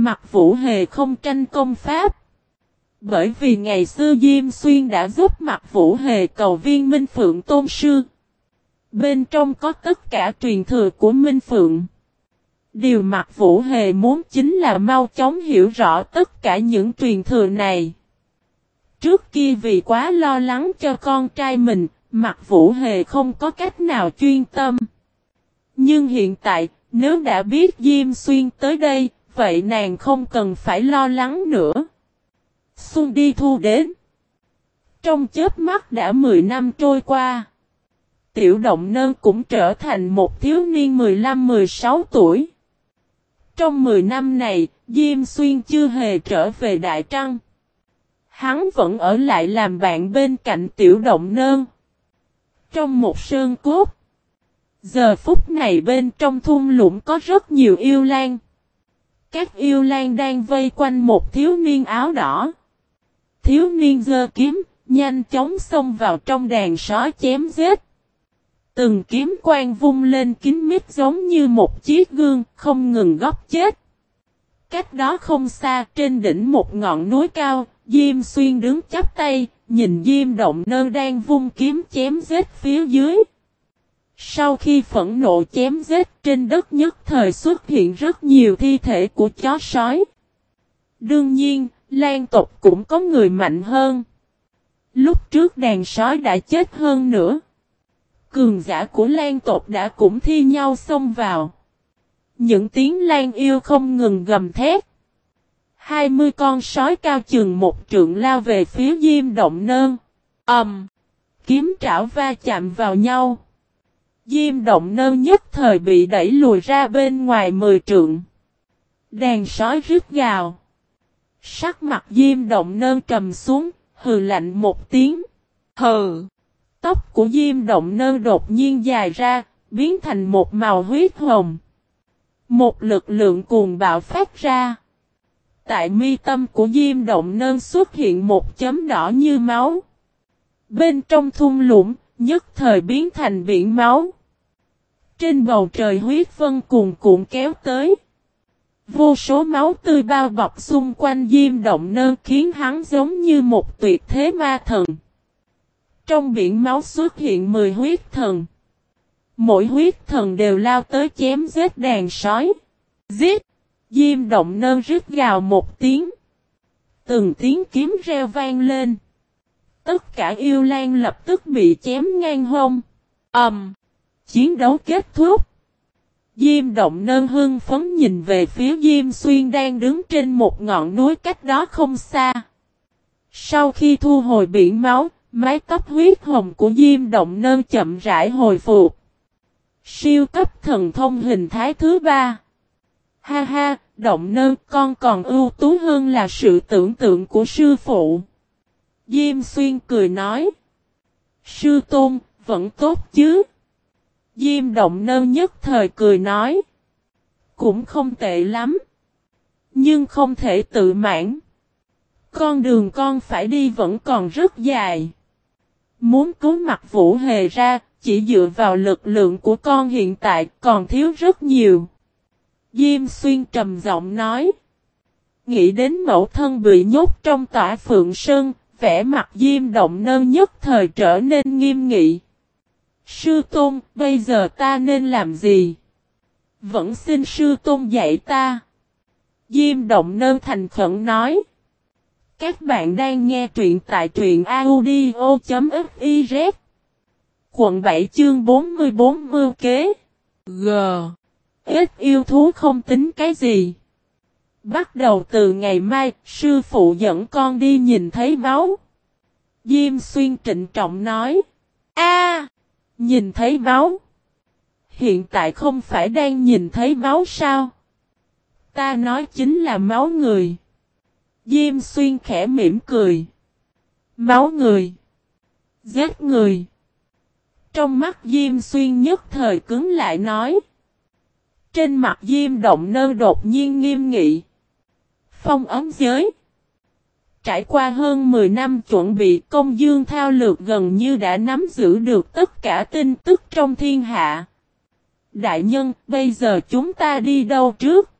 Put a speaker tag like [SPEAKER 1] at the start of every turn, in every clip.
[SPEAKER 1] Mặt Vũ Hề không tranh công pháp. Bởi vì ngày xưa Diêm Xuyên đã giúp Mặt Vũ Hề cầu viên Minh Phượng Tôn Sư. Bên trong có tất cả truyền thừa của Minh Phượng. Điều Mặt Vũ Hề muốn chính là mau chóng hiểu rõ tất cả những truyền thừa này. Trước kia vì quá lo lắng cho con trai mình, Mặt Vũ Hề không có cách nào chuyên tâm. Nhưng hiện tại, nếu đã biết Diêm Xuyên tới đây, vậy nàng không cần phải lo lắng nữa. Xuân đi thu đến. Trong chớp mắt đã 10 năm trôi qua. Tiểu động nơn cũng trở thành một thiếu niên 15-16 tuổi. Trong 10 năm này, Diêm Xuyên chưa hề trở về Đại Trăng. Hắn vẫn ở lại làm bạn bên cạnh tiểu động nơn. Trong một sơn cốt. Giờ phút này bên trong thung lũng có rất nhiều yêu lan. Các yêu lan đang vây quanh một thiếu niên áo đỏ. Thiếu niên giơ kiếm, nhanh chóng xông vào trong đàn sói chém giết. Từng kiếm quang vung lên kín mít giống như một chiếc gương, không ngừng góc chết. Cách đó không xa, trên đỉnh một ngọn núi cao, Diêm Xuyên đứng chắp tay, nhìn Diêm Động Nơ đang vung kiếm chém giết phía dưới. Sau khi phẫn nộ chém giết trên đất nhất thời xuất hiện rất nhiều thi thể của chó sói. Đương nhiên, Lan tộc cũng có người mạnh hơn. Lúc trước đàn sói đã chết hơn nữa. Cường giả của Lan tộc đã cũng thi nhau xông vào. Những tiếng Lan yêu không ngừng gầm thét. Hai mươi con sói cao chừng một trượng lao về phía Diêm Động Nơn. Ầm! Um, kiếm trảo va chạm vào nhau. Diêm Động nơ nhất thời bị đẩy lùi ra bên ngoài mười trượng. Đàn sói rít gào. Sắc mặt Diêm Động nơ trầm xuống, hừ lạnh một tiếng. Hừ! Tóc của Diêm Động nơ đột nhiên dài ra, biến thành một màu huyết hồng. Một lực lượng cuồng bạo phát ra. Tại mi tâm của Diêm Động nơ xuất hiện một chấm đỏ như máu. Bên trong thung lũng, nhất thời biến thành biển máu. Trên bầu trời huyết vân cuồn cuộn kéo tới. Vô số máu tươi bao bọc xung quanh Diêm Động nơ khiến hắn giống như một tuyệt thế ma thần. Trong biển máu xuất hiện 10 huyết thần. Mỗi huyết thần đều lao tới chém giết đàn sói. Giết! Diêm động nơ rít gào một tiếng. Từng tiếng kiếm reo vang lên. Tất cả yêu lan lập tức bị chém ngang hông. Ẩm! Um, chiến đấu kết thúc. Diêm động nơn hưng phấn nhìn về phía Diêm Xuyên đang đứng trên một ngọn núi cách đó không xa. Sau khi thu hồi biển máu, mái tóc huyết hồng của Diêm động nơn chậm rãi hồi phục. Siêu cấp thần thông hình thái thứ ba. Ha ha, động nơ con còn ưu tú hơn là sự tưởng tượng của sư phụ. Diêm xuyên cười nói. Sư tôn, vẫn tốt chứ. Diêm động nơ nhất thời cười nói. Cũng không tệ lắm. Nhưng không thể tự mãn. Con đường con phải đi vẫn còn rất dài. Muốn cứu mặt vũ hề ra, chỉ dựa vào lực lượng của con hiện tại còn thiếu rất nhiều. Diêm xuyên trầm giọng nói. Nghĩ đến mẫu thân bị nhốt trong tỏa phượng sơn, vẻ mặt diêm động nơ nhất thời trở nên nghiêm nghị. Sư tôn, bây giờ ta nên làm gì? Vẫn xin sư tôn dạy ta. Diêm động Nơ thành khẩn nói. Các bạn đang nghe truyện tại truyện audio.fiz Quận 7 chương 44 mưu kế. G. Ít yêu thú không tính cái gì. Bắt đầu từ ngày mai Sư phụ dẫn con đi nhìn thấy máu. Diêm xuyên trịnh trọng nói. A! Nhìn thấy máu Hiện tại không phải đang nhìn thấy máu sao Ta nói chính là máu người Diêm xuyên khẽ mỉm cười. Máu người. Giết người. Trong mắt Diêm xuyên nhất thời cứng lại nói. Trên mặt Diêm động nơ đột nhiên nghiêm nghị. Phong ấm giới. Trải qua hơn 10 năm chuẩn bị công dương thao lược gần như đã nắm giữ được tất cả tin tức trong thiên hạ. Đại nhân, bây giờ chúng ta đi đâu trước?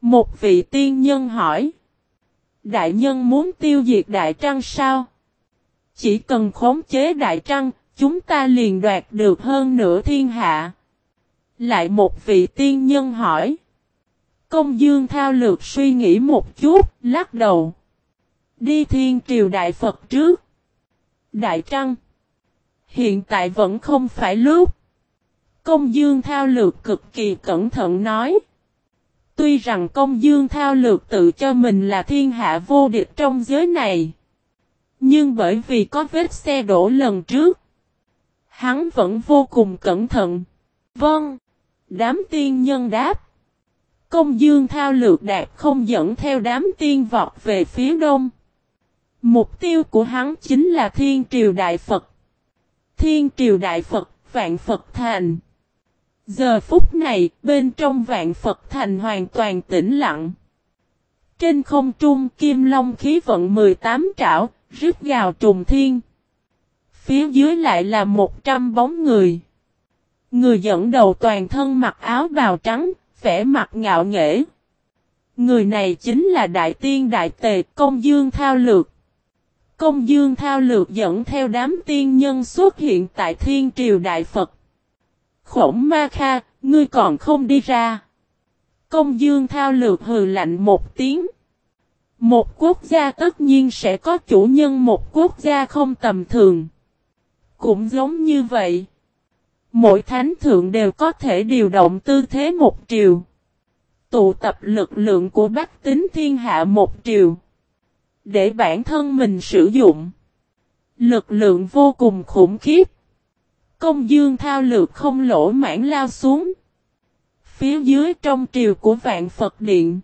[SPEAKER 1] Một vị tiên nhân hỏi. Đại nhân muốn tiêu diệt Đại Trăng sao? Chỉ cần khống chế Đại Trăng, chúng ta liền đoạt được hơn nửa thiên hạ. Lại một vị tiên nhân hỏi. Công dương thao lược suy nghĩ một chút, lắc đầu. Đi thiên triều đại Phật trước. Đại Trăng. Hiện tại vẫn không phải lúc. Công dương thao lược cực kỳ cẩn thận nói. Tuy rằng công dương thao lược tự cho mình là thiên hạ vô địch trong giới này. Nhưng bởi vì có vết xe đổ lần trước. Hắn vẫn vô cùng cẩn thận. Vâng. Đám tiên nhân đáp. Công dương thao lược đạt không dẫn theo đám tiên vọt về phía đông. Mục tiêu của hắn chính là Thiên Triều Đại Phật. Thiên Triều Đại Phật, Vạn Phật Thành. Giờ phút này, bên trong Vạn Phật Thành hoàn toàn tĩnh lặng. Trên không trung kim long khí vận 18 trảo, rít gào trùng thiên. Phía dưới lại là 100 bóng người. Người dẫn đầu toàn thân mặc áo bào trắng, vẻ mặt ngạo nghễ. Người này chính là Đại Tiên Đại Tề Công Dương Thao Lược. Công Dương Thao Lược dẫn theo đám tiên nhân xuất hiện tại Thiên Triều Đại Phật. Khổng Ma Kha, ngươi còn không đi ra. Công Dương Thao Lược hừ lạnh một tiếng. Một quốc gia tất nhiên sẽ có chủ nhân một quốc gia không tầm thường. Cũng giống như vậy. Mỗi thánh thượng đều có thể điều động tư thế một triều. Tụ tập lực lượng của bách tính thiên hạ một triều. Để bản thân mình sử dụng. Lực lượng vô cùng khủng khiếp. Công dương thao lược không lỗ mãn lao xuống. Phía dưới trong triều của vạn Phật Điện.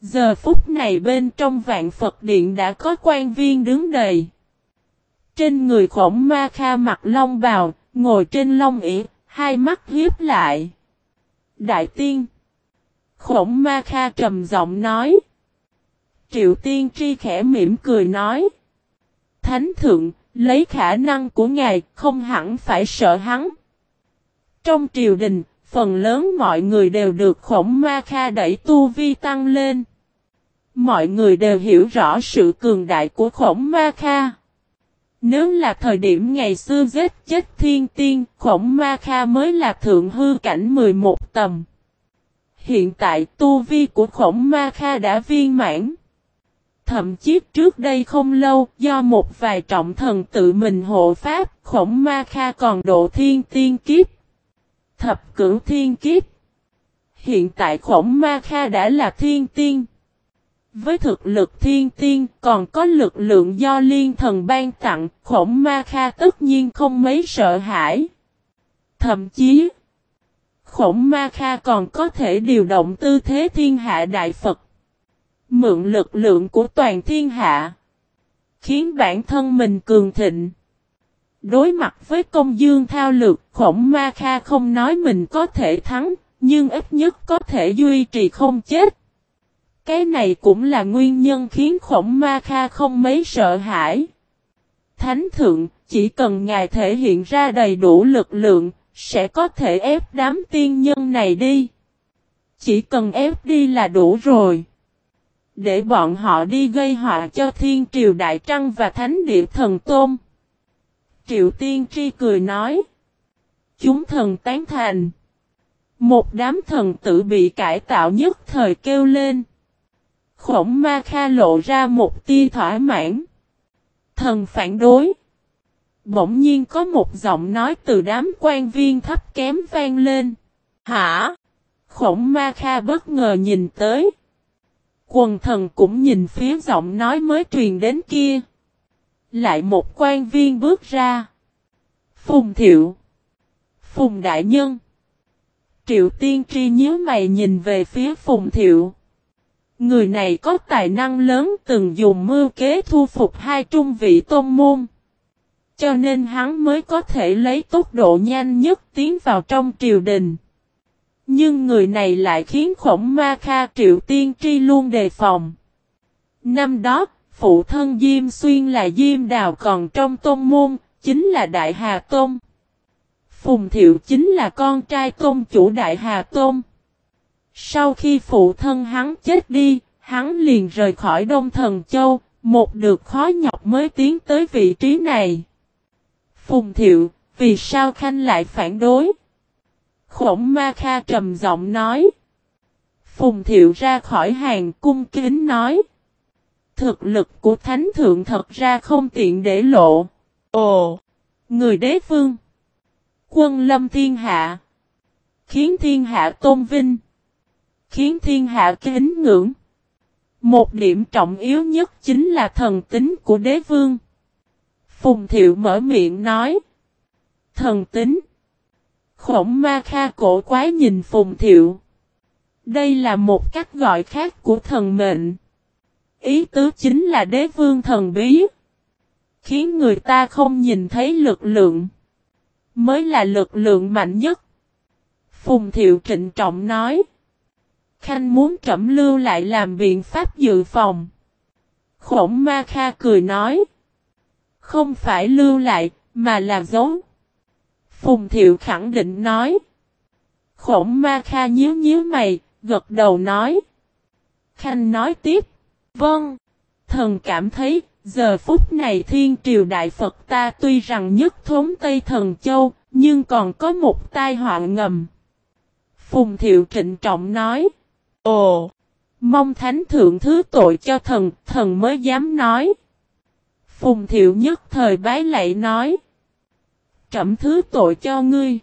[SPEAKER 1] Giờ phút này bên trong vạn Phật Điện đã có quan viên đứng đầy. Trên người khổng ma kha mặt long bào, ngồi trên long ỉ, hai mắt hiếp lại. Đại tiên. Khổng ma kha trầm giọng nói. Triệu tiên tri khẽ mỉm cười nói. Thánh thượng, lấy khả năng của ngài không hẳn phải sợ hắn. Trong triều đình, phần lớn mọi người đều được khổng ma kha đẩy tu vi tăng lên. Mọi người đều hiểu rõ sự cường đại của khổng ma kha. Nếu là thời điểm ngày xưa giết chết thiên tiên, khổng ma kha mới là thượng hư cảnh 11 tầm. Hiện tại tu vi của khổng ma kha đã viên mãn. Thậm chí trước đây không lâu, do một vài trọng thần tự mình hộ pháp, khổng ma kha còn độ thiên tiên kiếp. Thập cửu thiên kiếp. Hiện tại khổng ma kha đã là thiên tiên. Với thực lực thiên tiên còn có lực lượng do liên thần ban tặng, khổng ma kha tất nhiên không mấy sợ hãi. Thậm chí, khổng ma kha còn có thể điều động tư thế thiên hạ đại Phật. Mượn lực lượng của toàn thiên hạ. Khiến bản thân mình cường thịnh. Đối mặt với công dương thao lược, khổng ma kha không nói mình có thể thắng, nhưng ít nhất có thể duy trì không chết. Cái này cũng là nguyên nhân khiến khổng ma kha không mấy sợ hãi. Thánh thượng, chỉ cần ngài thể hiện ra đầy đủ lực lượng, sẽ có thể ép đám tiên nhân này đi. Chỉ cần ép đi là đủ rồi. Để bọn họ đi gây họa cho thiên triều đại trăng và thánh địa thần tôn. Triệu tiên tri cười nói. Chúng thần tán thành. Một đám thần tử bị cải tạo nhất thời kêu lên. Khổng ma kha lộ ra một tia thỏa mãn. Thần phản đối. Bỗng nhiên có một giọng nói từ đám quan viên thấp kém vang lên. Hả? Khổng ma kha bất ngờ nhìn tới. Quần thần cũng nhìn phía giọng nói mới truyền đến kia. Lại một quan viên bước ra. Phùng thiệu. Phùng đại nhân. Triệu tiên tri nhíu mày nhìn về phía phùng thiệu. Người này có tài năng lớn, từng dùng mưu kế thu phục hai trung vị tôn môn. Cho nên hắn mới có thể lấy tốc độ nhanh nhất tiến vào trong triều đình. Nhưng người này lại khiến khổng ma kha triệu tiên tri luôn đề phòng. Năm đó, phụ thân Diêm Xuyên là Diêm Đào còn trong tôn môn, chính là Đại Hà Tôn. Phùng Thiệu chính là con trai tôn chủ Đại Hà Tôn. Sau khi phụ thân hắn chết đi, hắn liền rời khỏi Đông Thần Châu, một được khó nhọc mới tiến tới vị trí này. Phùng Thiệu, vì sao Khanh lại phản đối? Khổng Ma Kha trầm giọng nói. Phùng Thiệu ra khỏi hàng cung kính nói. Thực lực của Thánh Thượng thật ra không tiện để lộ. Ồ! Người đế vương! Quân lâm thiên hạ! Khiến thiên hạ tôn vinh! Khiến thiên hạ kính ngưỡng! Một điểm trọng yếu nhất chính là thần tính của đế vương. Phùng Thiệu mở miệng nói. Thần tính. Khổng ma kha cổ quái nhìn Phùng Thiệu. Đây là một cách gọi khác của thần mệnh. Ý tứ chính là đế vương thần bí. Khiến người ta không nhìn thấy lực lượng. Mới là lực lượng mạnh nhất. Phùng Thiệu trịnh trọng nói. Khanh muốn trẩm lưu lại làm biện pháp dự phòng. Khổng Ma Kha cười nói. Không phải lưu lại, mà là giấu. Phùng Thiệu khẳng định nói. Khổng Ma Kha nhíu nhíu mày, gật đầu nói. Khanh nói tiếp. Vâng. Thần cảm thấy, giờ phút này thiên triều đại Phật ta tuy rằng nhất thống Tây Thần Châu, nhưng còn có một tai họa ngầm. Phùng Thiệu trịnh trọng nói. Ồ! Mong thánh thượng thứ tội cho thần, thần mới dám nói. Phùng thiệu nhất thời bái lạy nói. Trẩm thứ tội cho ngươi.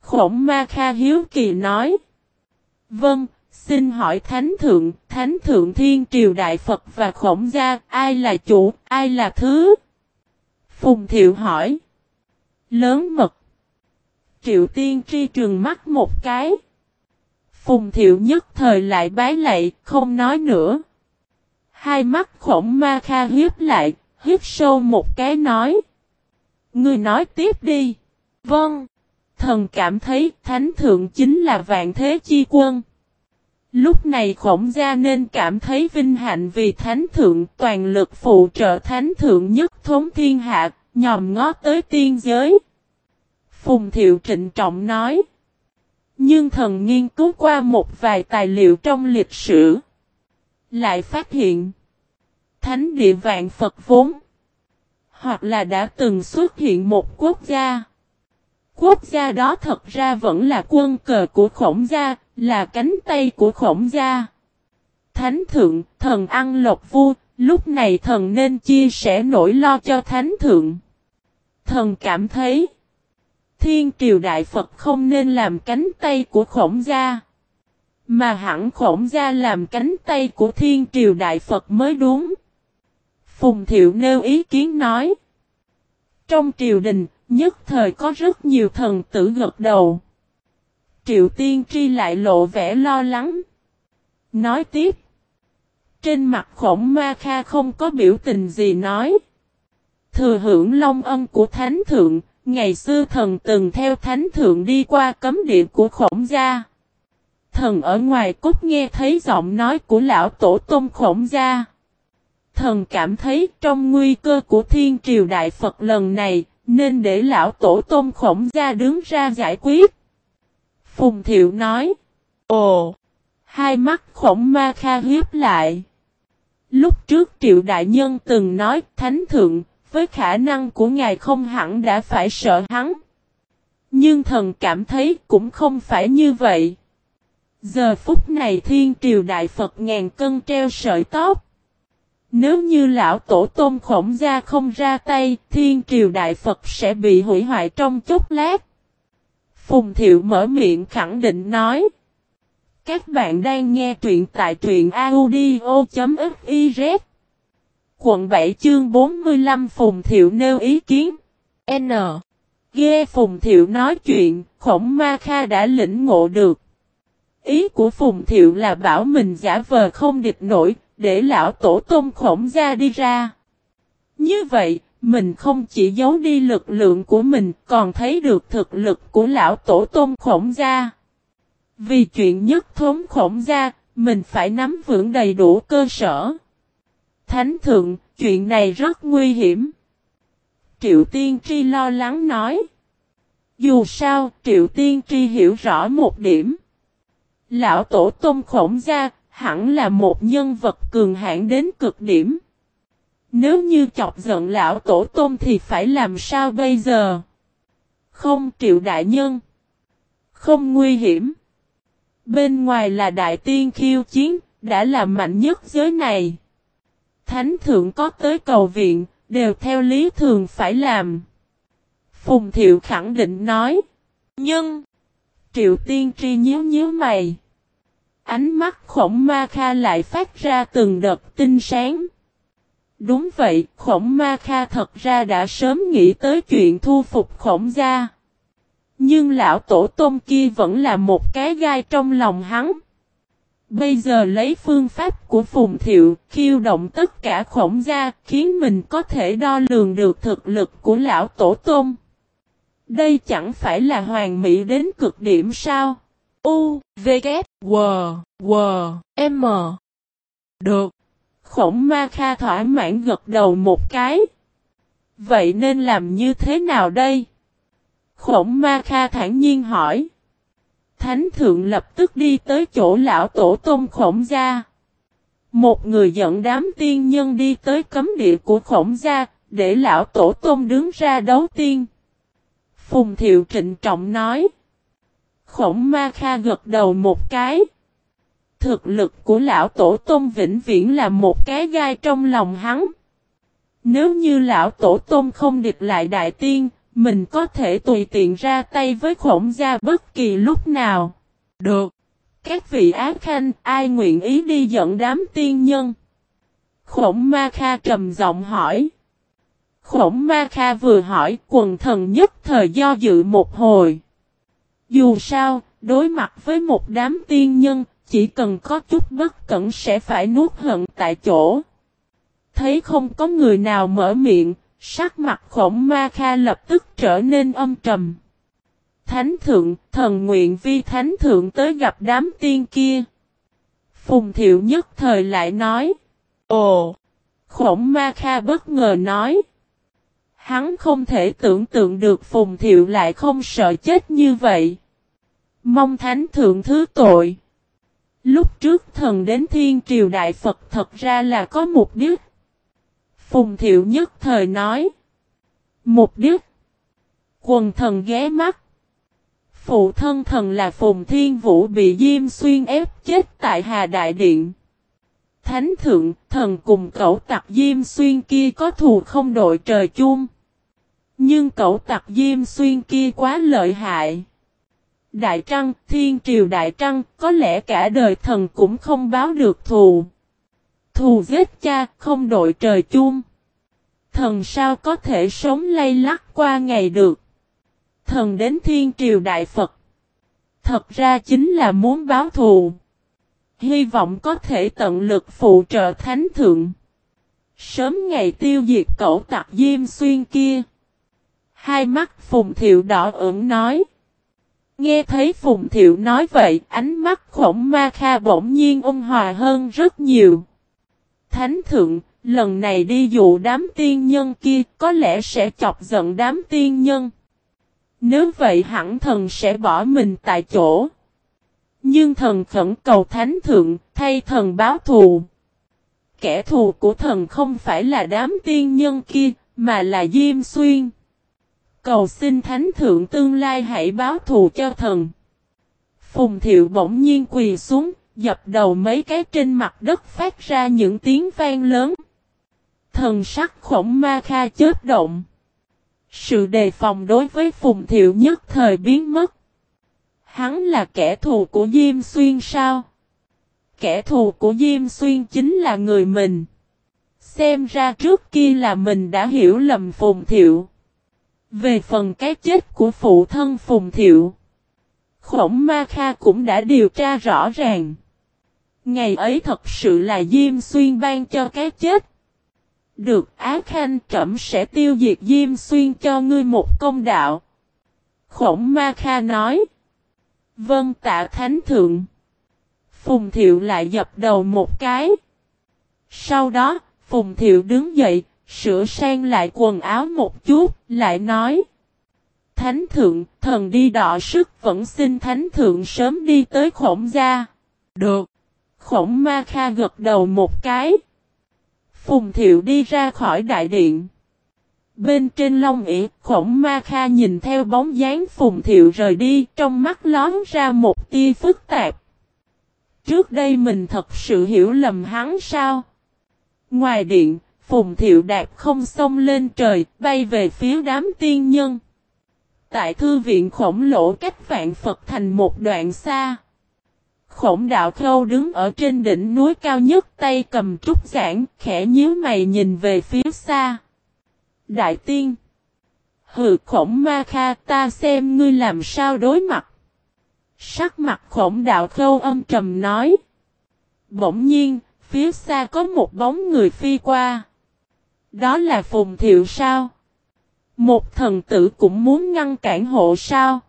[SPEAKER 1] Khổng ma kha hiếu kỳ nói. Vâng, xin hỏi thánh thượng, thánh thượng thiên triều đại Phật và khổng gia, ai là chủ, ai là thứ? Phùng thiệu hỏi. Lớn mật. Triệu tiên tri trường mắt một cái. Phùng thiệu nhất thời lại bái lạy, không nói nữa. Hai mắt khổng ma kha hiếp lại, hiếp sâu một cái nói. Ngươi nói tiếp đi. Vâng. Thần cảm thấy thánh thượng chính là vạn thế chi quân. Lúc này khổng gia nên cảm thấy vinh hạnh vì thánh thượng toàn lực phụ trợ thánh thượng nhất thống thiên hạ, nhòm ngó tới tiên giới. Phùng thiệu trịnh trọng nói. Nhưng thần nghiên cứu qua một vài tài liệu trong lịch sử. Lại phát hiện. Thánh địa vạn Phật vốn. Hoặc là đã từng xuất hiện một quốc gia. Quốc gia đó thật ra vẫn là quân cờ của khổng gia, là cánh tay của khổng gia. Thánh thượng, thần ăn lộc vua, lúc này thần nên chia sẻ nỗi lo cho thánh thượng. Thần cảm thấy. Thiên triều đại Phật không nên làm cánh tay của khổng gia. Mà hẳn khổng gia làm cánh tay của thiên triều đại Phật mới đúng. Phùng Thiệu nêu ý kiến nói. Trong triều đình, nhất thời có rất nhiều thần tử gật đầu. Triệu tiên tri lại lộ vẻ lo lắng. Nói tiếp. Trên mặt khổng ma kha không có biểu tình gì nói. Thừa hưởng long ân của thánh thượng, Ngày xưa thần từng theo thánh thượng đi qua cấm địa của khổng gia. Thần ở ngoài cốt nghe thấy giọng nói của lão tổ tôm khổng gia. Thần cảm thấy trong nguy cơ của thiên triều đại Phật lần này, nên để lão tổ tôn khổng gia đứng ra giải quyết. Phùng Thiệu nói. Ồ! Hai mắt khổng ma kha hiếp lại. Lúc trước triệu đại nhân từng nói thánh thượng với khả năng của ngài không hẳn đã phải sợ hắn. Nhưng thần cảm thấy cũng không phải như vậy. Giờ phút này thiên triều đại Phật ngàn cân treo sợi tóc. Nếu như lão tổ tôn khổng gia không ra tay, thiên triều đại Phật sẽ bị hủy hoại trong chốc lát. Phùng Thiệu mở miệng khẳng định nói. Các bạn đang nghe truyện tại truyện audio.fif Quận 7 chương 45 Phùng Thiệu nêu ý kiến. N. Ghê Phùng Thiệu nói chuyện, khổng ma kha đã lĩnh ngộ được. Ý của Phùng Thiệu là bảo mình giả vờ không địch nổi, để lão tổ tôn khổng ra đi ra. Như vậy, mình không chỉ giấu đi lực lượng của mình, còn thấy được thực lực của lão tổ tôn khổng gia. Vì chuyện nhất thống khổng gia, mình phải nắm vững đầy đủ cơ sở. Thánh thượng, chuyện này rất nguy hiểm. Triệu Tiên Tri lo lắng nói. Dù sao, Triệu Tiên Tri hiểu rõ một điểm. Lão tổ tôm khổng gia, hẳn là một nhân vật cường hãn đến cực điểm. Nếu như chọc giận lão tổ tôm thì phải làm sao bây giờ? Không triệu đại nhân. Không nguy hiểm. Bên ngoài là đại tiên khiêu chiến, đã là mạnh nhất giới này. Thánh thượng có tới cầu viện, đều theo lý thường phải làm. Phùng thiệu khẳng định nói. Nhưng, triệu tiên tri nhíu nhíu mày. Ánh mắt khổng ma kha lại phát ra từng đợt tinh sáng. Đúng vậy, khổng ma kha thật ra đã sớm nghĩ tới chuyện thu phục khổng gia. Nhưng lão tổ tôm kia vẫn là một cái gai trong lòng hắn. Bây giờ lấy phương pháp của Phùng Thiệu, khiêu động tất cả khổng gia, khiến mình có thể đo lường được thực lực của lão tổ tôm. Đây chẳng phải là hoàn mỹ đến cực điểm sao? U, V, K, W, W, M. Được. Khổng ma kha thỏa mãn gật đầu một cái. Vậy nên làm như thế nào đây? Khổng ma kha thản nhiên hỏi. Thánh thượng lập tức đi tới chỗ lão tổ tôn khổng gia. Một người dẫn đám tiên nhân đi tới cấm địa của khổng gia, để lão tổ tôn đứng ra đấu tiên. Phùng thiệu trịnh trọng nói. Khổng ma kha gật đầu một cái. Thực lực của lão tổ tôn vĩnh viễn là một cái gai trong lòng hắn. Nếu như lão tổ tôn không địch lại đại tiên, mình có thể tùy tiện ra tay với khổng gia bất kỳ lúc nào. Được. Các vị ác khanh, ai nguyện ý đi dẫn đám tiên nhân? Khổng ma kha trầm giọng hỏi. Khổng ma kha vừa hỏi, quần thần nhất thời do dự một hồi. Dù sao, đối mặt với một đám tiên nhân, chỉ cần có chút bất cẩn sẽ phải nuốt hận tại chỗ. Thấy không có người nào mở miệng, sắc mặt khổng ma kha lập tức trở nên âm trầm. Thánh thượng, thần nguyện vi thánh thượng tới gặp đám tiên kia. Phùng thiệu nhất thời lại nói. Ồ! Khổng ma kha bất ngờ nói. Hắn không thể tưởng tượng được Phùng thiệu lại không sợ chết như vậy. Mong thánh thượng thứ tội. Lúc trước thần đến thiên triều đại Phật thật ra là có mục đích. Phùng thiệu nhất thời nói. Mục đích. Quần thần ghé mắt. Phụ thân thần là Phùng Thiên Vũ bị Diêm Xuyên ép chết tại Hà Đại Điện. Thánh thượng, thần cùng cậu tặc Diêm Xuyên kia có thù không đội trời chung. Nhưng cậu tặc Diêm Xuyên kia quá lợi hại. Đại Trăng, Thiên Triều Đại Trăng, có lẽ cả đời thần cũng không báo được thù. Thù giết cha, không đội trời chung. Thần sao có thể sống lay lắc qua ngày được. Thần đến Thiên Triều Đại Phật. Thật ra chính là muốn báo thù. Hy vọng có thể tận lực phụ trợ thánh thượng. Sớm ngày tiêu diệt cậu tặc diêm xuyên kia. Hai mắt Phùng Thiệu đỏ ửng nói. Nghe thấy Phùng Thiệu nói vậy, ánh mắt khổng ma kha bỗng nhiên ôn hòa hơn rất nhiều. Thánh thượng, lần này đi dụ đám tiên nhân kia, có lẽ sẽ chọc giận đám tiên nhân. Nếu vậy hẳn thần sẽ bỏ mình tại chỗ. Nhưng thần khẩn cầu thánh thượng, thay thần báo thù. Kẻ thù của thần không phải là đám tiên nhân kia, mà là Diêm Xuyên. Cầu xin thánh thượng tương lai hãy báo thù cho thần. Phùng thiệu bỗng nhiên quỳ xuống, dập đầu mấy cái trên mặt đất phát ra những tiếng vang lớn. Thần sắc khổng ma kha chết động. Sự đề phòng đối với Phùng Thiệu nhất thời biến mất. Hắn là kẻ thù của Diêm Xuyên sao? Kẻ thù của Diêm Xuyên chính là người mình. Xem ra trước kia là mình đã hiểu lầm Phùng Thiệu. Về phần cái chết của phụ thân Phùng Thiệu, Khổng Ma Kha cũng đã điều tra rõ ràng. Ngày ấy thật sự là Diêm Xuyên ban cho cái chết. Được Á Khanh trẩm sẽ tiêu diệt Diêm Xuyên cho ngươi một công đạo. Khổng Ma Kha nói. Vâng tạ Thánh Thượng. Phùng Thiệu lại dập đầu một cái. Sau đó, Phùng Thiệu đứng dậy, Sửa sang lại quần áo một chút, lại nói. thánh thượng, thần đi đọ sức vẫn xin thánh thượng sớm đi tới khổng gia. Được. Khổng ma kha gật đầu một cái. Phùng thiệu đi ra khỏi đại điện. Bên trên long ỉ, khổng ma kha nhìn theo bóng dáng phùng thiệu rời đi, trong mắt lón ra một tia phức tạp. Trước đây mình thật sự hiểu lầm hắn sao? Ngoài điện, phùng thiệu Đạt không xông lên trời, bay về phía đám tiên nhân. Tại thư viện khổng lỗ cách vạn Phật thành một đoạn xa. Khổng đạo khâu đứng ở trên đỉnh núi cao nhất tay cầm trúc giảng, khẽ nhíu mày nhìn về phía xa. Đại tiên. Hừ khổng ma kha ta xem ngươi làm sao đối mặt. Sắc mặt khổng đạo khâu âm trầm nói. Bỗng nhiên, phía xa có một bóng người phi qua. Đó là Phùng Thiệu sao? Một thần tử cũng muốn ngăn cản hộ sao?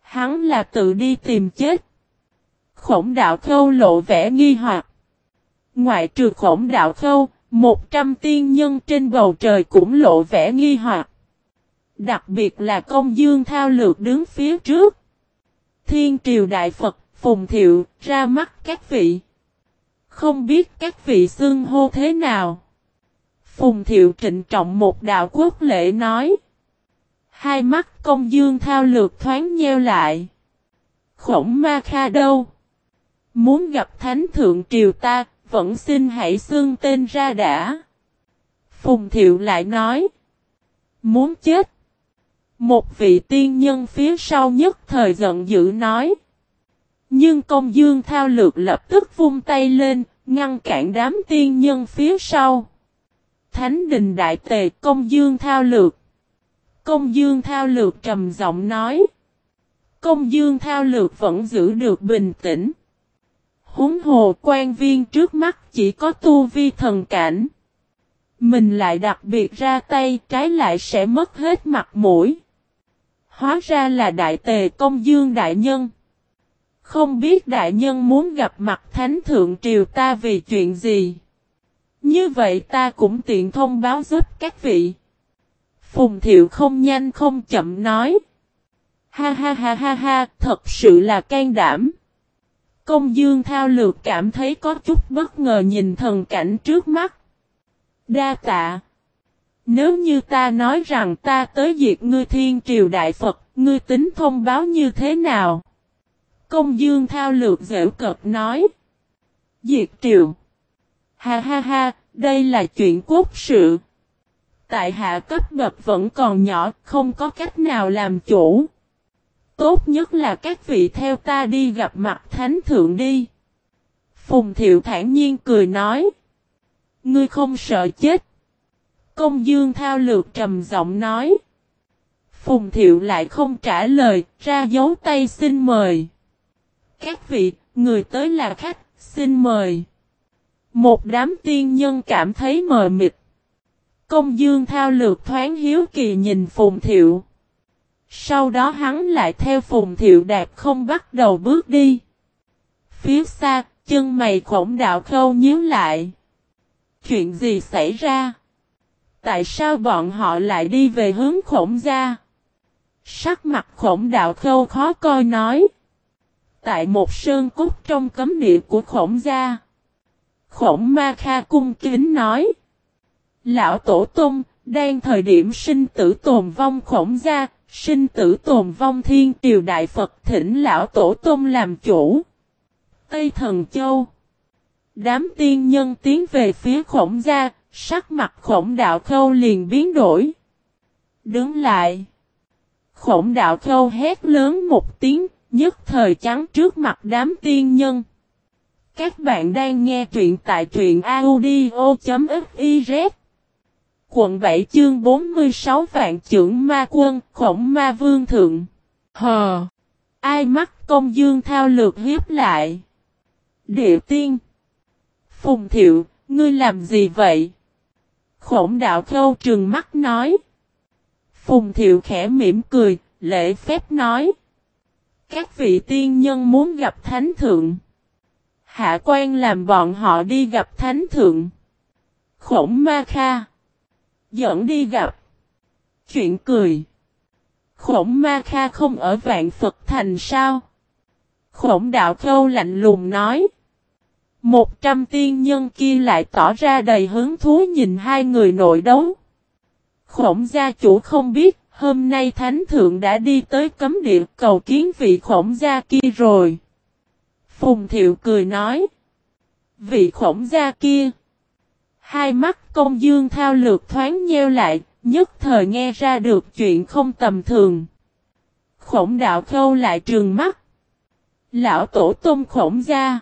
[SPEAKER 1] Hắn là tự đi tìm chết. Khổng đạo khâu lộ vẻ nghi hoặc. Ngoại trừ khổng đạo khâu, một trăm tiên nhân trên bầu trời cũng lộ vẻ nghi hoặc. Đặc biệt là công dương thao lược đứng phía trước. Thiên triều đại Phật, phùng thiệu, ra mắt các vị. Không biết các vị xưng hô thế nào. Phùng thiệu trịnh trọng một đạo quốc lễ nói. Hai mắt công dương thao lược thoáng nheo lại. Khổng ma kha đâu? Muốn gặp thánh thượng triều ta, vẫn xin hãy xương tên ra đã. Phùng thiệu lại nói. Muốn chết. Một vị tiên nhân phía sau nhất thời giận dữ nói. Nhưng công dương thao lược lập tức vung tay lên, ngăn cản đám tiên nhân phía sau. Thánh đình đại tề, công dương thao lược. Công dương thao lược trầm giọng nói. Công dương thao lược vẫn giữ được bình tĩnh. Húng hồ quan viên trước mắt chỉ có tu vi thần cảnh. Mình lại đặc biệt ra tay, trái lại sẽ mất hết mặt mũi. Hóa ra là đại tề, công dương đại nhân. Không biết đại nhân muốn gặp mặt thánh thượng triều ta vì chuyện gì. Như vậy ta cũng tiện thông báo giúp các vị. Phùng thiệu không nhanh không chậm nói. Ha ha ha ha ha, thật sự là can đảm. Công dương thao lược cảm thấy có chút bất ngờ nhìn thần cảnh trước mắt. Đa tạ. Nếu như ta nói rằng ta tới diệt ngươi thiên triều đại Phật, ngươi tính thông báo như thế nào? Công dương thao lược dễ cợt nói. Diệt triều. Ha ha ha, đây là chuyện quốc sự. Tại hạ cấp bậc vẫn còn nhỏ, không có cách nào làm chủ. Tốt nhất là các vị theo ta đi gặp mặt thánh thượng đi. Phùng thiệu thản nhiên cười nói. Ngươi không sợ chết. Công dương thao lược trầm giọng nói. Phùng thiệu lại không trả lời, ra dấu tay xin mời. Các vị, người tới là khách, xin mời. Một đám tiên nhân cảm thấy mờ mịt. Công dương thao lược thoáng hiếu kỳ nhìn Phùng Thiệu. Sau đó hắn lại theo Phùng Thiệu Đạt không bắt đầu bước đi. Phía xa, chân mày khổng đạo khâu nhíu lại. Chuyện gì xảy ra? Tại sao bọn họ lại đi về hướng khổng gia? Sắc mặt khổng đạo khâu khó coi nói. Tại một sơn cốt trong cấm địa của khổng gia. Khổng ma kha cung kính nói. Lão tổ Tông, đang thời điểm sinh tử tồn vong khổng gia, sinh tử tồn vong thiên triều đại Phật thỉnh lão tổ Tông làm chủ. Tây Thần Châu Đám tiên nhân tiến về phía khổng gia, sắc mặt khổng đạo khâu liền biến đổi. Đứng lại. Khổng đạo khâu hét lớn một tiếng, nhất thời trắng trước mặt đám tiên nhân. Các bạn đang nghe truyện tại truyện audio.fiz Quận 7 chương 46 vạn trưởng ma quân khổng ma vương thượng. Hờ! Ai mắt công dương thao lược hiếp lại? Địa tiên! Phùng thiệu, ngươi làm gì vậy? Khổng đạo khâu trừng mắt nói. Phùng thiệu khẽ mỉm cười, lễ phép nói. Các vị tiên nhân muốn gặp thánh thượng. Hạ quan làm bọn họ đi gặp thánh thượng. Khổng ma kha. Dẫn đi gặp. Chuyện cười. Khổng ma kha không ở vạn Phật thành sao? Khổng đạo khâu lạnh lùng nói. Một trăm tiên nhân kia lại tỏ ra đầy hứng thú nhìn hai người nội đấu. Khổng gia chủ không biết, hôm nay thánh thượng đã đi tới cấm địa cầu kiến vị khổng gia kia rồi. Phùng thiệu cười nói. Vị khổng gia kia. Hai mắt công dương thao lược thoáng nheo lại, nhất thời nghe ra được chuyện không tầm thường. Khổng đạo khâu lại trường mắt. Lão tổ tôn khổng gia.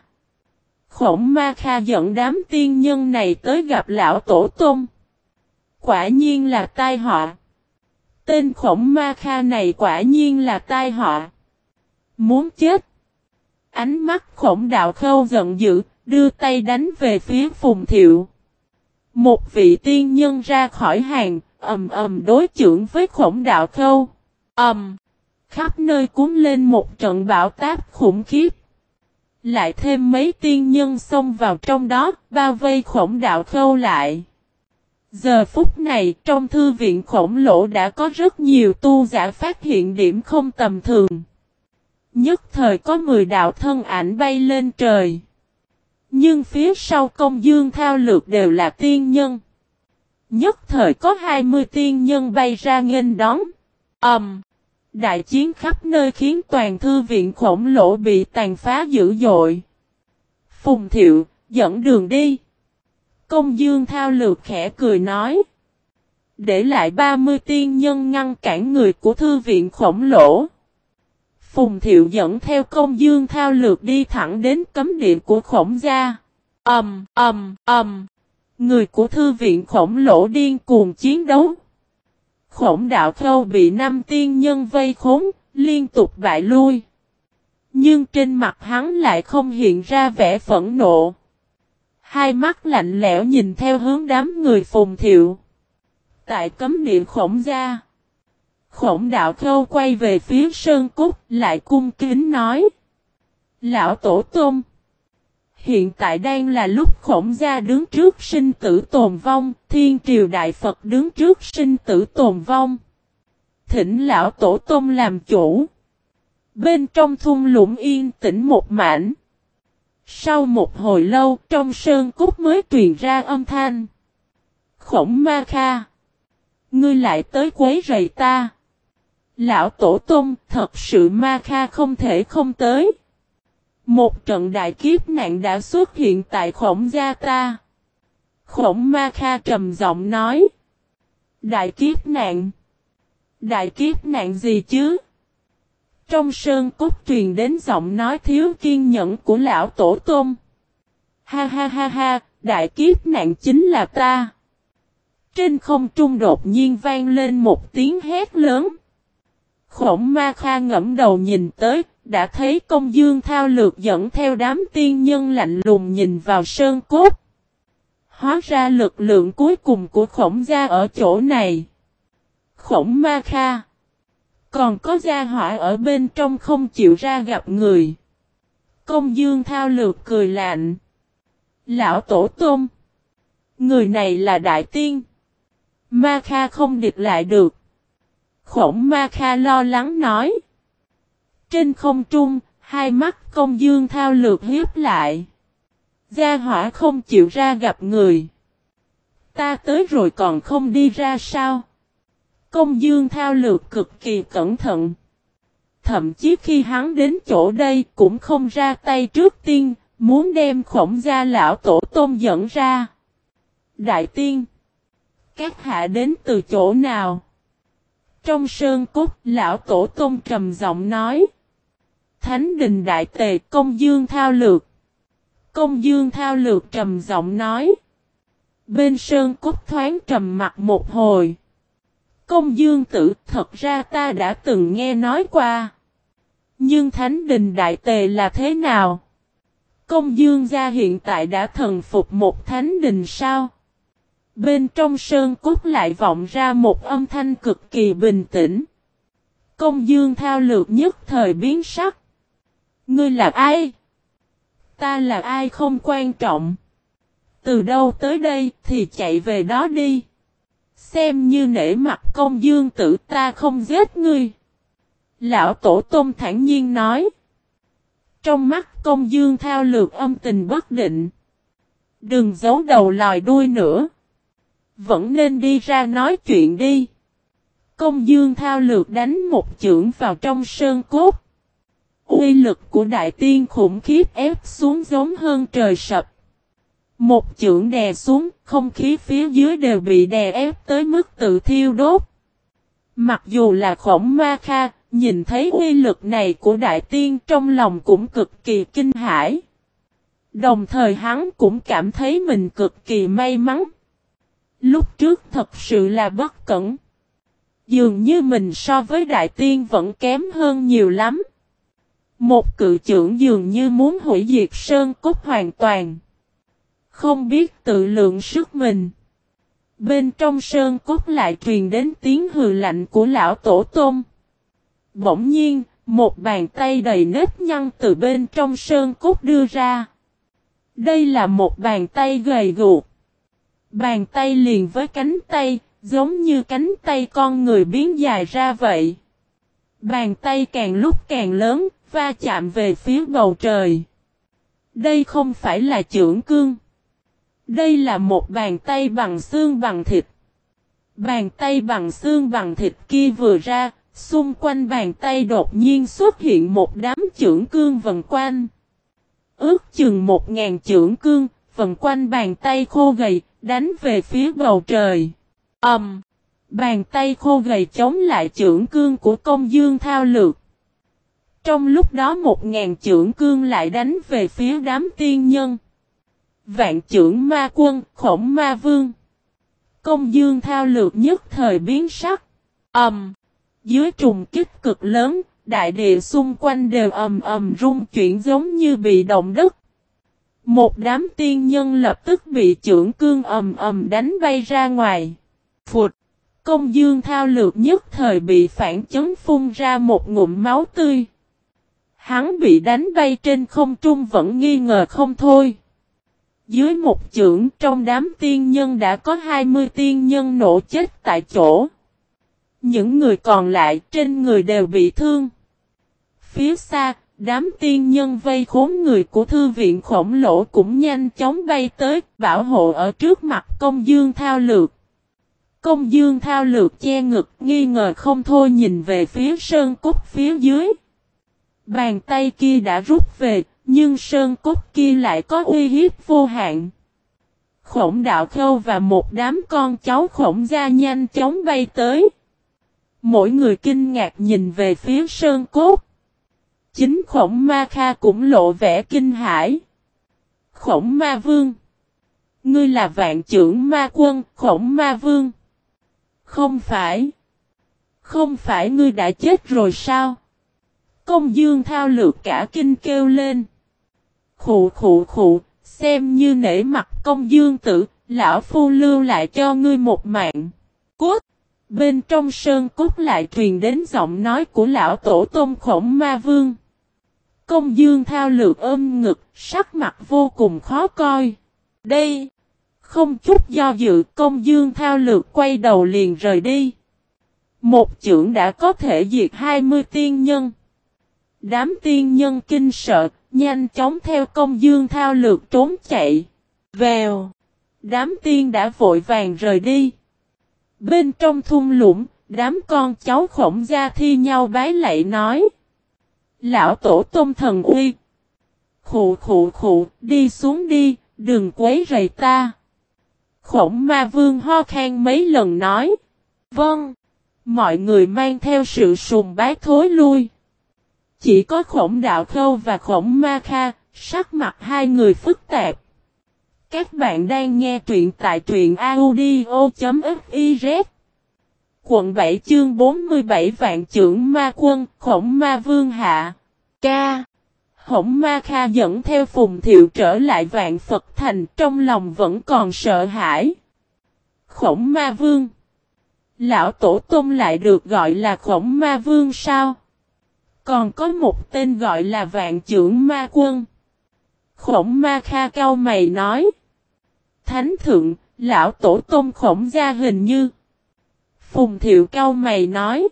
[SPEAKER 1] Khổng ma kha dẫn đám tiên nhân này tới gặp lão tổ tôn. Quả nhiên là tai họa. Tên khổng ma kha này quả nhiên là tai họa. Muốn chết. Ánh mắt khổng đạo khâu giận dữ, đưa tay đánh về phía phùng thiệu. Một vị tiên nhân ra khỏi hàng, ầm ầm đối chưởng với khổng đạo khâu. ầm, khắp nơi cuốn lên một trận bão táp khủng khiếp. Lại thêm mấy tiên nhân xông vào trong đó, bao vây khổng đạo khâu lại. Giờ phút này, trong thư viện khổng lỗ đã có rất nhiều tu giả phát hiện điểm không tầm thường. Nhất thời có 10 đạo thân ảnh bay lên trời. Nhưng phía sau công dương thao lược đều là tiên nhân. Nhất thời có 20 tiên nhân bay ra nghênh đón. Ẩm. Um, đại chiến khắp nơi khiến toàn thư viện khổng lỗ bị tàn phá dữ dội. Phùng thiệu, dẫn đường đi. Công dương thao lược khẽ cười nói. Để lại 30 tiên nhân ngăn cản người của thư viện khổng lỗ. Phùng thiệu dẫn theo công dương thao lược đi thẳng đến cấm điện của khổng gia. Ẩm, ầm, ầm. Người của thư viện khổng lỗ điên cuồng chiến đấu. Khổng đạo khâu bị năm tiên nhân vây khốn, liên tục bại lui. Nhưng trên mặt hắn lại không hiện ra vẻ phẫn nộ. Hai mắt lạnh lẽo nhìn theo hướng đám người phùng thiệu. Tại cấm điện khổng gia. Khổng đạo khâu quay về phía sơn cúc lại cung kính nói. Lão tổ tôm. Hiện tại đang là lúc khổng gia đứng trước sinh tử tồn vong, thiên triều đại Phật đứng trước sinh tử tồn vong. Thỉnh lão tổ tôm làm chủ. Bên trong thung lũng yên tĩnh một mảnh. Sau một hồi lâu trong sơn cúc mới truyền ra âm thanh. Khổng ma kha. Ngươi lại tới quấy rầy ta. Lão tổ tông thật sự ma kha không thể không tới. Một trận đại kiếp nạn đã xuất hiện tại khổng gia ta. Khổng ma kha trầm giọng nói. Đại kiếp nạn. Đại kiếp nạn gì chứ? Trong sơn cốt truyền đến giọng nói thiếu kiên nhẫn của lão tổ tôm. Ha ha ha ha, đại kiếp nạn chính là ta. Trên không trung đột nhiên vang lên một tiếng hét lớn. Khổng ma kha ngẫm đầu nhìn tới, đã thấy công dương thao lược dẫn theo đám tiên nhân lạnh lùng nhìn vào sơn cốt. Hóa ra lực lượng cuối cùng của khổng gia ở chỗ này. Khổng ma kha. Còn có gia hỏa ở bên trong không chịu ra gặp người. Công dương thao lược cười lạnh. Lão tổ tôm. Người này là đại tiên. Ma kha không địch lại được. Khổng ma kha lo lắng nói. Trên không trung, hai mắt công dương thao lược hiếp lại. Gia hỏa không chịu ra gặp người. Ta tới rồi còn không đi ra sao? Công dương thao lược cực kỳ cẩn thận. Thậm chí khi hắn đến chỗ đây cũng không ra tay trước tiên, muốn đem khổng gia lão tổ tôn dẫn ra. Đại tiên, các hạ đến từ chỗ nào? Trong sơn cốt, lão tổ tôn trầm giọng nói. Thánh đình đại tề công dương thao lược. Công dương thao lược trầm giọng nói. Bên sơn cốt thoáng trầm mặt một hồi. Công dương tử thật ra ta đã từng nghe nói qua. Nhưng thánh đình đại tề là thế nào? Công dương gia hiện tại đã thần phục một thánh đình sao? Bên trong sơn cốt lại vọng ra một âm thanh cực kỳ bình tĩnh. Công dương thao lược nhất thời biến sắc. Ngươi là ai? Ta là ai không quan trọng. Từ đâu tới đây thì chạy về đó đi. Xem như nể mặt công dương tử ta không giết ngươi. Lão Tổ Tôn thản nhiên nói. Trong mắt công dương thao lược âm tình bất định. Đừng giấu đầu lòi đuôi nữa. Vẫn nên đi ra nói chuyện đi. Công dương thao lược đánh một chưởng vào trong sơn cốt. Uy lực của đại tiên khủng khiếp ép xuống giống hơn trời sập. Một chưởng đè xuống, không khí phía dưới đều bị đè ép tới mức tự thiêu đốt. Mặc dù là khổng ma kha, nhìn thấy uy lực này của đại tiên trong lòng cũng cực kỳ kinh hãi. Đồng thời hắn cũng cảm thấy mình cực kỳ may mắn. Lúc trước thật sự là bất cẩn. Dường như mình so với đại tiên vẫn kém hơn nhiều lắm. Một cự trưởng dường như muốn hủy diệt sơn cốt hoàn toàn. Không biết tự lượng sức mình. Bên trong sơn cốt lại truyền đến tiếng hừ lạnh của lão tổ tôm. Bỗng nhiên, một bàn tay đầy nếp nhăn từ bên trong sơn cốt đưa ra. Đây là một bàn tay gầy guộc. Bàn tay liền với cánh tay, giống như cánh tay con người biến dài ra vậy. Bàn tay càng lúc càng lớn, va chạm về phía bầu trời. Đây không phải là trưởng cương. Đây là một bàn tay bằng xương bằng thịt. Bàn tay bằng xương bằng thịt kia vừa ra, xung quanh bàn tay đột nhiên xuất hiện một đám trưởng cương vần quanh. Ước chừng một ngàn trưởng cương, vần quanh bàn tay khô gầy, đánh về phía bầu trời. ầm, Um, bàn tay khô gầy chống lại trưởng cương của công dương thao lược. Trong lúc đó một ngàn trưởng cương lại đánh về phía đám tiên nhân. Vạn trưởng ma quân, khổng ma vương. Công dương thao lược nhất thời biến sắc. ầm, Um, dưới trùng kích cực lớn, đại địa xung quanh đều ầm ầm rung chuyển giống như bị động đất. Một đám tiên nhân lập tức bị trưởng cương ầm ầm đánh bay ra ngoài. Phụt! Công dương thao lược nhất thời bị phản chấn phun ra một ngụm máu tươi. Hắn bị đánh bay trên không trung vẫn nghi ngờ không thôi. Dưới một chưởng trong đám tiên nhân đã có 20 tiên nhân nổ chết tại chỗ. Những người còn lại trên người đều bị thương. Phía xa, đám tiên nhân vây khốn người của thư viện khổng lồ cũng nhanh chóng bay tới, bảo hộ ở trước mặt công dương thao lược. Công dương thao lược che ngực, nghi ngờ không thôi nhìn về phía sơn cốt phía dưới. Bàn tay kia đã rút về, nhưng sơn cốt kia lại có uy hiếp vô hạn. Khổng đạo khâu và một đám con cháu khổng gia nhanh chóng bay tới. Mỗi người kinh ngạc nhìn về phía sơn cốt. Chính khổng ma kha cũng lộ vẻ kinh hãi. Khổng ma vương. Ngươi là vạn trưởng ma quân, khổng ma vương. Không phải. Không phải ngươi đã chết rồi sao? Công dương thao lược cả kinh kêu lên. Khụ khụ khụ, xem như nể mặt công dương tử, lão phu lưu lại cho ngươi một mạng. Cút! Bên trong sơn cốt lại truyền đến giọng nói của lão tổ tôn khổng ma vương. Công dương thao lược ôm ngực, sắc mặt vô cùng khó coi. Đây! Không chút do dự công dương thao lược quay đầu liền rời đi. Một trưởng đã có thể diệt 20 tiên nhân. Đám tiên nhân kinh sợ, nhanh chóng theo công dương thao lược trốn chạy. Vèo! Đám tiên đã vội vàng rời đi. Bên trong thung lũng, đám con cháu khổng gia thi nhau bái lạy nói. Lão tổ tôn thần uy. Khụ khụ khụ, đi xuống đi, đừng quấy rầy ta. Khổng ma vương ho khan mấy lần nói. Vâng. Mọi người mang theo sự sùng bái thối lui. Chỉ có khổng đạo khâu và khổng ma kha, sắc mặt hai người phức tạp. Các bạn đang nghe truyện tại truyện audio.fif Quận 7 chương 47 vạn trưởng ma quân, khổng ma vương hạ. Ca. Hổng ma kha dẫn theo phùng thiệu trở lại vạn Phật thành trong lòng vẫn còn sợ hãi. Khổng ma vương. Lão tổ tôn lại được gọi là khổng ma vương sao? Còn có một tên gọi là vạn trưởng ma quân. Khổng ma kha cao mày nói. Thánh thượng, lão tổ tôn khổng gia hình như. Phùng thiệu cao mày nói.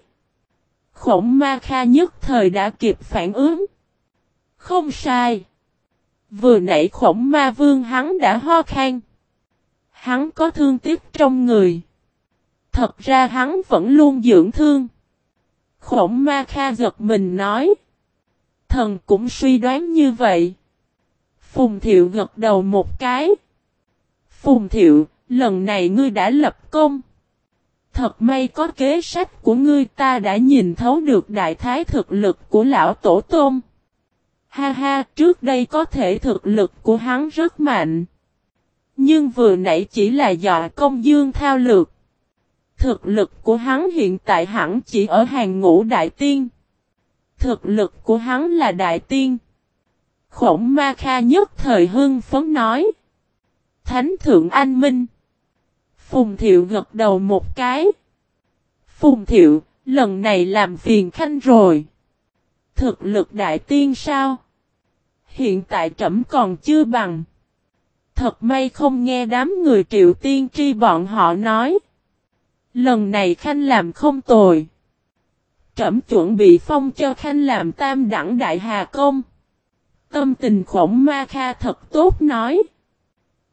[SPEAKER 1] Khổng Ma Kha nhất thời đã kịp phản ứng. Không sai. Vừa nãy khổng ma vương hắn đã ho khan. Hắn có thương tiếc trong người. Thật ra hắn vẫn luôn dưỡng thương. Khổng ma kha giật mình nói. Thần cũng suy đoán như vậy. Phùng thiệu gật đầu một cái. Phùng thiệu, lần này ngươi đã lập công. Thật may có kế sách của ngươi ta đã nhìn thấu được đại thái thực lực của lão tổ tôm. Ha ha, trước đây có thể thực lực của hắn rất mạnh. Nhưng vừa nãy chỉ là dọa công dương thao lược. Thực lực của hắn hiện tại hẳn chỉ ở hàng ngũ đại tiên. Thực lực của hắn là đại tiên. Khổng ma kha nhất thời hưng phấn nói. Thánh thượng anh minh. Phùng thiệu gật đầu một cái. Phùng thiệu, lần này làm phiền khanh rồi. Thực lực đại tiên sao? Hiện tại trẫm còn chưa bằng. Thật may không nghe đám người triệu tiên tri bọn họ nói. Lần này khanh làm không tồi. Trẫm chuẩn bị phong cho khanh làm tam đẳng đại hà công. Tâm tình khổng ma kha thật tốt nói.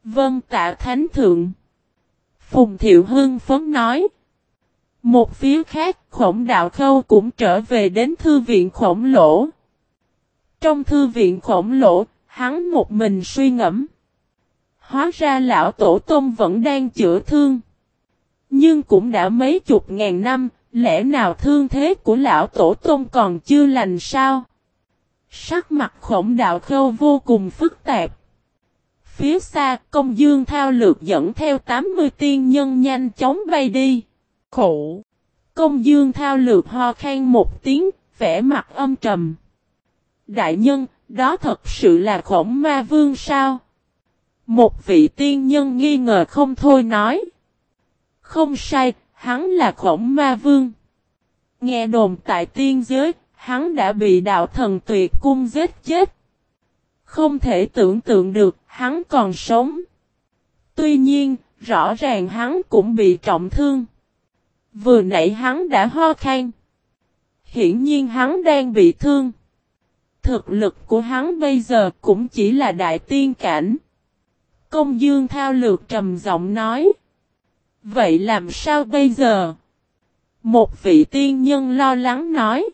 [SPEAKER 1] Vâng tạ thánh thượng. Phùng thiệu hưng phấn nói. Một phía khác khổng đạo khâu cũng trở về đến thư viện khổng lỗ. Trong thư viện khổng lỗ, hắn một mình suy ngẫm. Hóa ra lão tổ Tôm vẫn đang chữa thương. Nhưng cũng đã mấy chục ngàn năm, lẽ nào thương thế của lão tổ Tôm còn chưa lành sao? Sắc mặt khổng đạo khâu vô cùng phức tạp. Phía xa, công dương thao lược dẫn theo 80 tiên nhân nhanh chóng bay đi. Khổ! Công dương thao lược ho khan một tiếng, vẻ mặt âm trầm. Đại nhân, đó thật sự là khổng ma vương sao? Một vị tiên nhân nghi ngờ không thôi nói. Không sai, hắn là khổng ma vương. Nghe đồn tại tiên giới, hắn đã bị đạo thần tuyệt cung giết chết. Không thể tưởng tượng được, hắn còn sống. Tuy nhiên, rõ ràng hắn cũng bị trọng thương. Vừa nãy hắn đã ho khan. Hiển nhiên hắn đang bị thương. Thực lực của hắn bây giờ cũng chỉ là đại tiên cảnh. Công dương thao lược trầm giọng nói. Vậy làm sao bây giờ? Một vị tiên nhân lo lắng nói.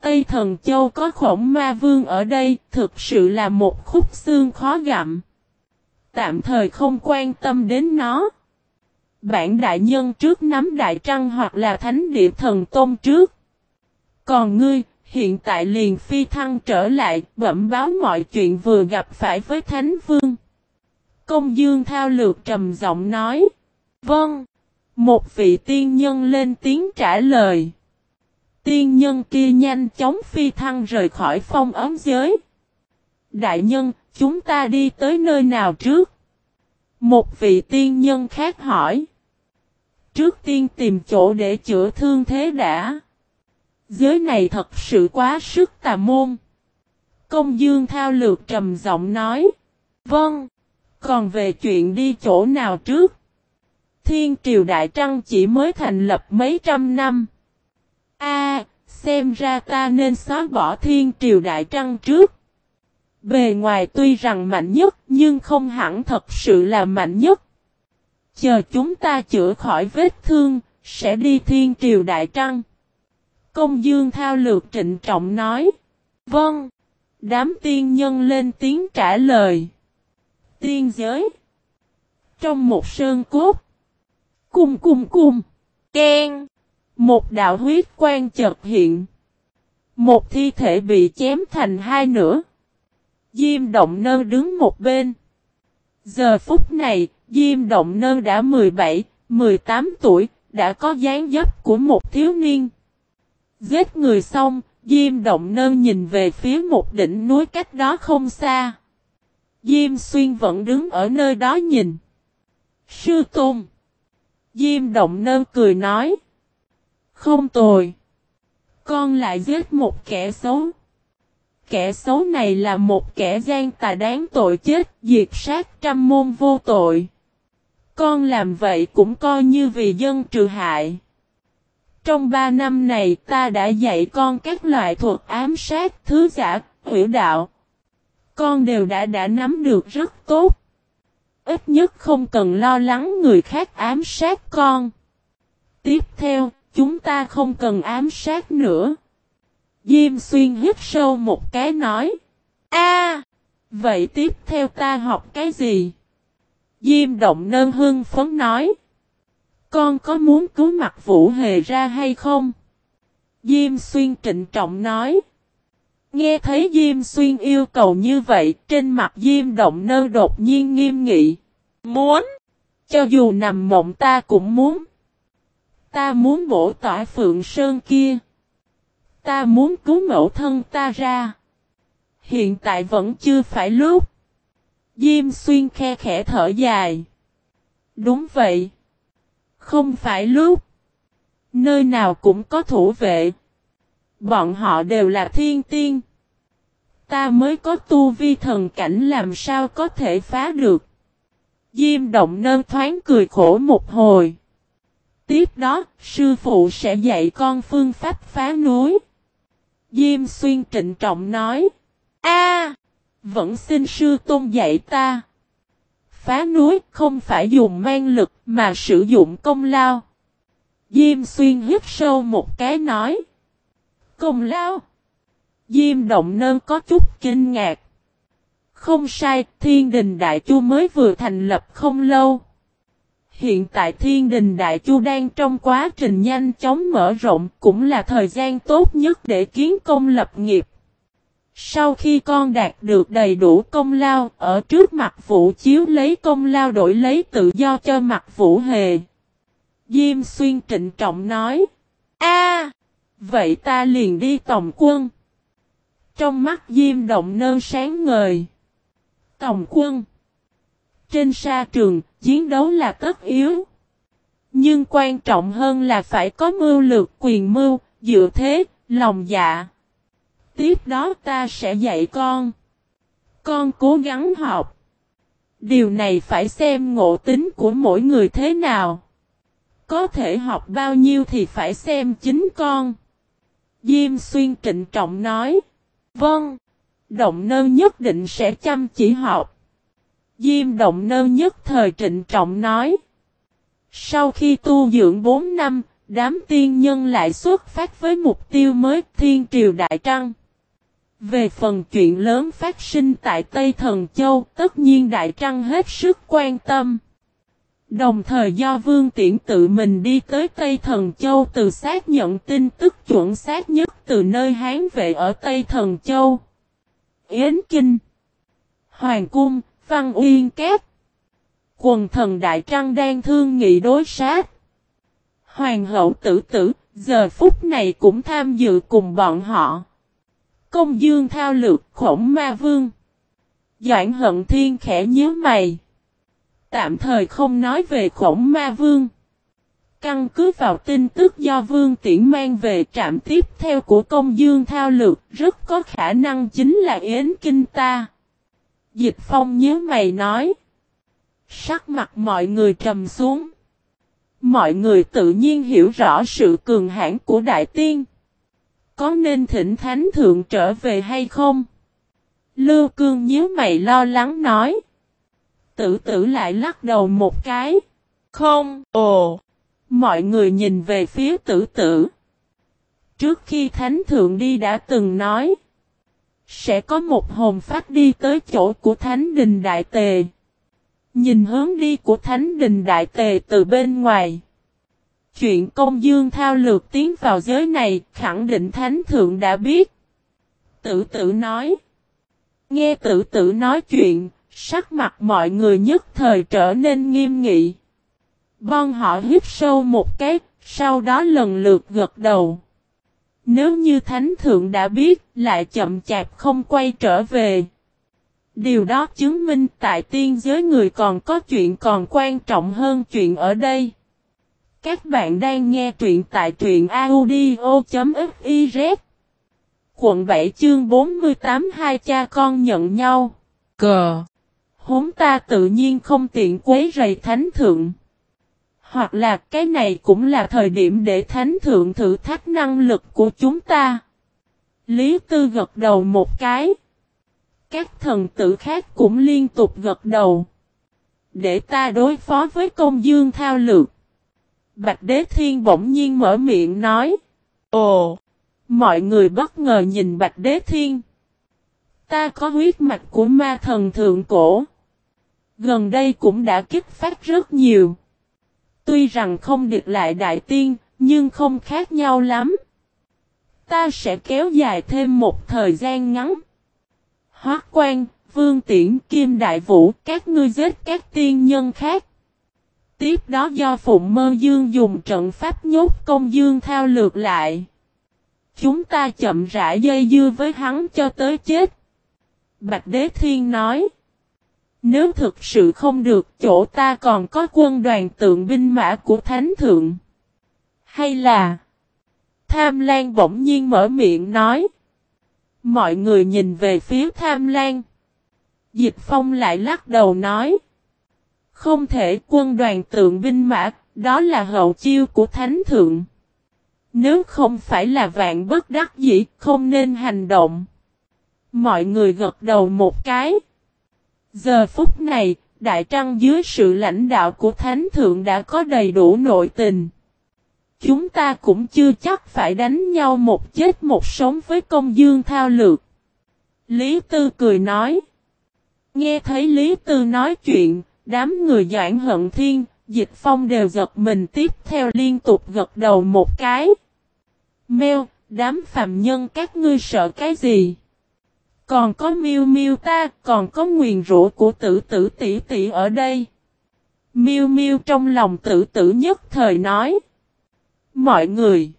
[SPEAKER 1] Tây Thần Châu có khổng ma vương ở đây, thực sự là một khúc xương khó gặm. Tạm thời không quan tâm đến nó. Bản đại nhân trước nắm đại trăng hoặc là thánh địa thần tôn trước. Còn ngươi, hiện tại liền phi thăng trở lại, bẩm báo mọi chuyện vừa gặp phải với Thánh Vương. Công Dương Thao Lược trầm giọng nói. Vâng. Một vị tiên nhân lên tiếng trả lời. Tiên nhân kia nhanh chóng phi thăng rời khỏi phong ấm giới. Đại nhân, chúng ta đi tới nơi nào trước? Một vị tiên nhân khác hỏi. Trước tiên tìm chỗ để chữa thương thế đã. Giới này thật sự quá sức tà môn. Công dương thao lược trầm giọng nói. Vâng. Còn về chuyện đi chỗ nào trước? Thiên triều đại trăng chỉ mới thành lập mấy trăm năm. A, xem ra ta nên xóa bỏ thiên triều đại trăng trước. Bề ngoài tuy rằng mạnh nhất nhưng không hẳn thật sự là mạnh nhất. Chờ chúng ta chữa khỏi vết thương, sẽ đi thiên triều đại trăng. Công dương thao lược trịnh trọng nói. Vâng. Đám tiên nhân lên tiếng trả lời. Tiên giới. Trong một sơn cốt. Cung cung cung. Ken. Một đạo huyết quang chợt hiện. Một thi thể bị chém thành hai nửa. Diêm động nơ đứng một bên. Giờ phút này, Diêm động nơ đã 17, 18 tuổi, đã có dáng dấp của một thiếu niên. Giết người xong, Diêm Động nơ nhìn về phía một đỉnh núi cách đó không xa. Diêm Xuyên vẫn đứng ở nơi đó nhìn. Sư Tôn. Diêm Động nơ cười nói. Không tồi. Con lại giết một kẻ xấu. Kẻ xấu này là một kẻ gian tà đáng tội chết, diệt sát trăm môn vô tội. Con làm vậy cũng coi như vì dân trừ hại. trong ba năm này ta đã dạy con các loại thuật ám sát, thứ giả, hủy đạo. Con đều đã đã nắm được rất tốt. Ít nhất không cần lo lắng người khác ám sát con. Tiếp theo, chúng ta không cần ám sát nữa. Diêm xuyên hít sâu một cái nói. a vậy tiếp theo ta học cái gì? Diêm động nơn hưng phấn nói. Con có muốn cứu mặt Vũ Hề ra hay không? Diêm xuyên trịnh trọng nói. Nghe thấy Diêm xuyên yêu cầu như vậy, trên mặt Diêm động nơ đột nhiên nghiêm nghị. Muốn! Cho dù nằm mộng ta cũng muốn. Ta muốn bổ tỏa phượng sơn kia. Ta muốn cứu mẫu thân ta ra. Hiện tại vẫn chưa phải lúc. Diêm xuyên khe khẽ thở dài. Đúng vậy. Không phải lúc. Nơi nào cũng có thủ vệ. Bọn họ đều là thiên tiên. Ta mới có tu vi thần cảnh làm sao có thể phá được. Diêm động nơn thoáng cười khổ một hồi. Tiếp đó, sư phụ sẽ dạy con phương pháp phá núi. Diêm xuyên trịnh trọng nói. a vẫn xin sư tôn dạy ta. Phá núi không phải dùng mang lực mà sử dụng công lao. Diêm xuyên hít sâu một cái nói. Công lao. Diêm động nơn có chút kinh ngạc. Không sai, thiên đình đại chu mới vừa thành lập không lâu. Hiện tại thiên đình đại chu đang trong quá trình nhanh chóng mở rộng cũng là thời gian tốt nhất để kiến công lập nghiệp. Sau khi con đạt được đầy đủ công lao, ở trước mặt Vũ Chiếu lấy công lao đổi lấy tự do cho mặt Vũ Hề. Diêm Xuyên trịnh trọng nói, a vậy ta liền đi tổng quân. Trong mắt Diêm động nơ sáng ngời. Tổng quân. Trên sa trường, chiến đấu là tất yếu. Nhưng quan trọng hơn là phải có mưu lược quyền mưu, dựa thế, lòng dạ. Tiếp đó ta sẽ dạy con. Con cố gắng học. Điều này phải xem ngộ tính của mỗi người thế nào. Có thể học bao nhiêu thì phải xem chính con. Diêm xuyên trịnh trọng nói. Vâng. Động nơ nhất định sẽ chăm chỉ học. Diêm động nơ nhất thời trịnh trọng nói. Sau khi tu dưỡng 4 năm, đám tiên nhân lại xuất phát với mục tiêu mới Thiên Triều Đại Trăng. Về phần chuyện lớn phát sinh tại Tây Thần Châu, tất nhiên Đại Trăng hết sức quan tâm. Đồng thời do Vương Tiễn tự mình đi tới Tây Thần Châu từ xác nhận tin tức chuẩn xác nhất từ nơi Hán vệ ở Tây Thần Châu. Yến Kinh Hoàng Cung, Văn Uyên Kép Quần thần Đại Trăng đang thương nghị đối sát. Hoàng hậu tử tử, giờ phút này cũng tham dự cùng bọn họ. Công dương thao lược khổng ma vương. Doãn hận thiên khẽ nhớ mày. Tạm thời không nói về khổng ma vương. Căn cứ vào tin tức do vương tiễn mang về trạm tiếp theo của công dương thao lược rất có khả năng chính là Yến Kinh ta. Dịch phong nhớ mày nói. Sắc mặt mọi người trầm xuống. Mọi người tự nhiên hiểu rõ sự cường hãn của đại tiên. Có nên thỉnh thánh thượng trở về hay không? Lưu cương nhớ mày lo lắng nói. Tử tử lại lắc đầu một cái. Không, ồ. Mọi người nhìn về phía tử tử. Trước khi thánh thượng đi đã từng nói. Sẽ có một hồn phát đi tới chỗ của thánh đình đại tề. Nhìn hướng đi của thánh đình đại tề từ bên ngoài. Chuyện công dương thao lược tiến vào giới này khẳng định thánh thượng đã biết. Tử tử nói. Nghe tử tử nói chuyện, sắc mặt mọi người nhất thời trở nên nghiêm nghị. Bon họ hít sâu một cái, sau đó lần lượt gật đầu. Nếu như thánh thượng đã biết, lại chậm chạp không quay trở về. Điều đó chứng minh tại tiên giới người còn có chuyện còn quan trọng hơn chuyện ở đây. Các bạn đang nghe truyện tại truyện audio.fiz Quận 7 chương 48 hai cha con nhận nhau. Cờ. Hốn ta tự nhiên không tiện quấy rầy thánh thượng. Hoặc là cái này cũng là thời điểm để thánh thượng thử thách năng lực của chúng ta. Lý Tư gật đầu một cái. Các thần tử khác cũng liên tục gật đầu. Để ta đối phó với công dương thao lược. Bạch Đế Thiên bỗng nhiên mở miệng nói. Ồ! Mọi người bất ngờ nhìn Bạch Đế Thiên. Ta có huyết mạch của ma thần thượng cổ. Gần đây cũng đã kích phát rất nhiều. Tuy rằng không địch lại đại tiên, nhưng không khác nhau lắm. Ta sẽ kéo dài thêm một thời gian ngắn. Hóa quan, vương tiễn, kim đại vũ, các ngươi giết các tiên nhân khác. Tiếp đó do Phụng Mơ Dương dùng trận pháp nhốt công dương thao lược lại. Chúng ta chậm rãi dây dưa với hắn cho tới chết. Bạch Đế Thiên nói. Nếu thực sự không được chỗ ta còn có quân đoàn tượng binh mã của Thánh Thượng. Hay là... Tham Lan bỗng nhiên mở miệng nói. Mọi người nhìn về phía Tham Lan. Dịch Phong lại lắc đầu nói. Không thể quân đoàn tượng binh mã, đó là hậu chiêu của Thánh Thượng. Nếu không phải là vạn bất đắc dĩ, không nên hành động. Mọi người gật đầu một cái. Giờ phút này, Đại Trăng dưới sự lãnh đạo của Thánh Thượng đã có đầy đủ nội tình. Chúng ta cũng chưa chắc phải đánh nhau một chết một sống với công dương thao lược. Lý Tư cười nói. Nghe thấy Lý Tư nói chuyện, đám người doãn hận thiên, dịch phong đều giật mình tiếp theo liên tục gật đầu một cái. Mêu, đám phàm nhân các ngươi sợ cái gì? Còn có miêu miêu ta, còn có nguyền rủa của tử tử tỷ tỷ ở đây. Miêu miêu trong lòng tử tử nhất thời nói. Mọi người.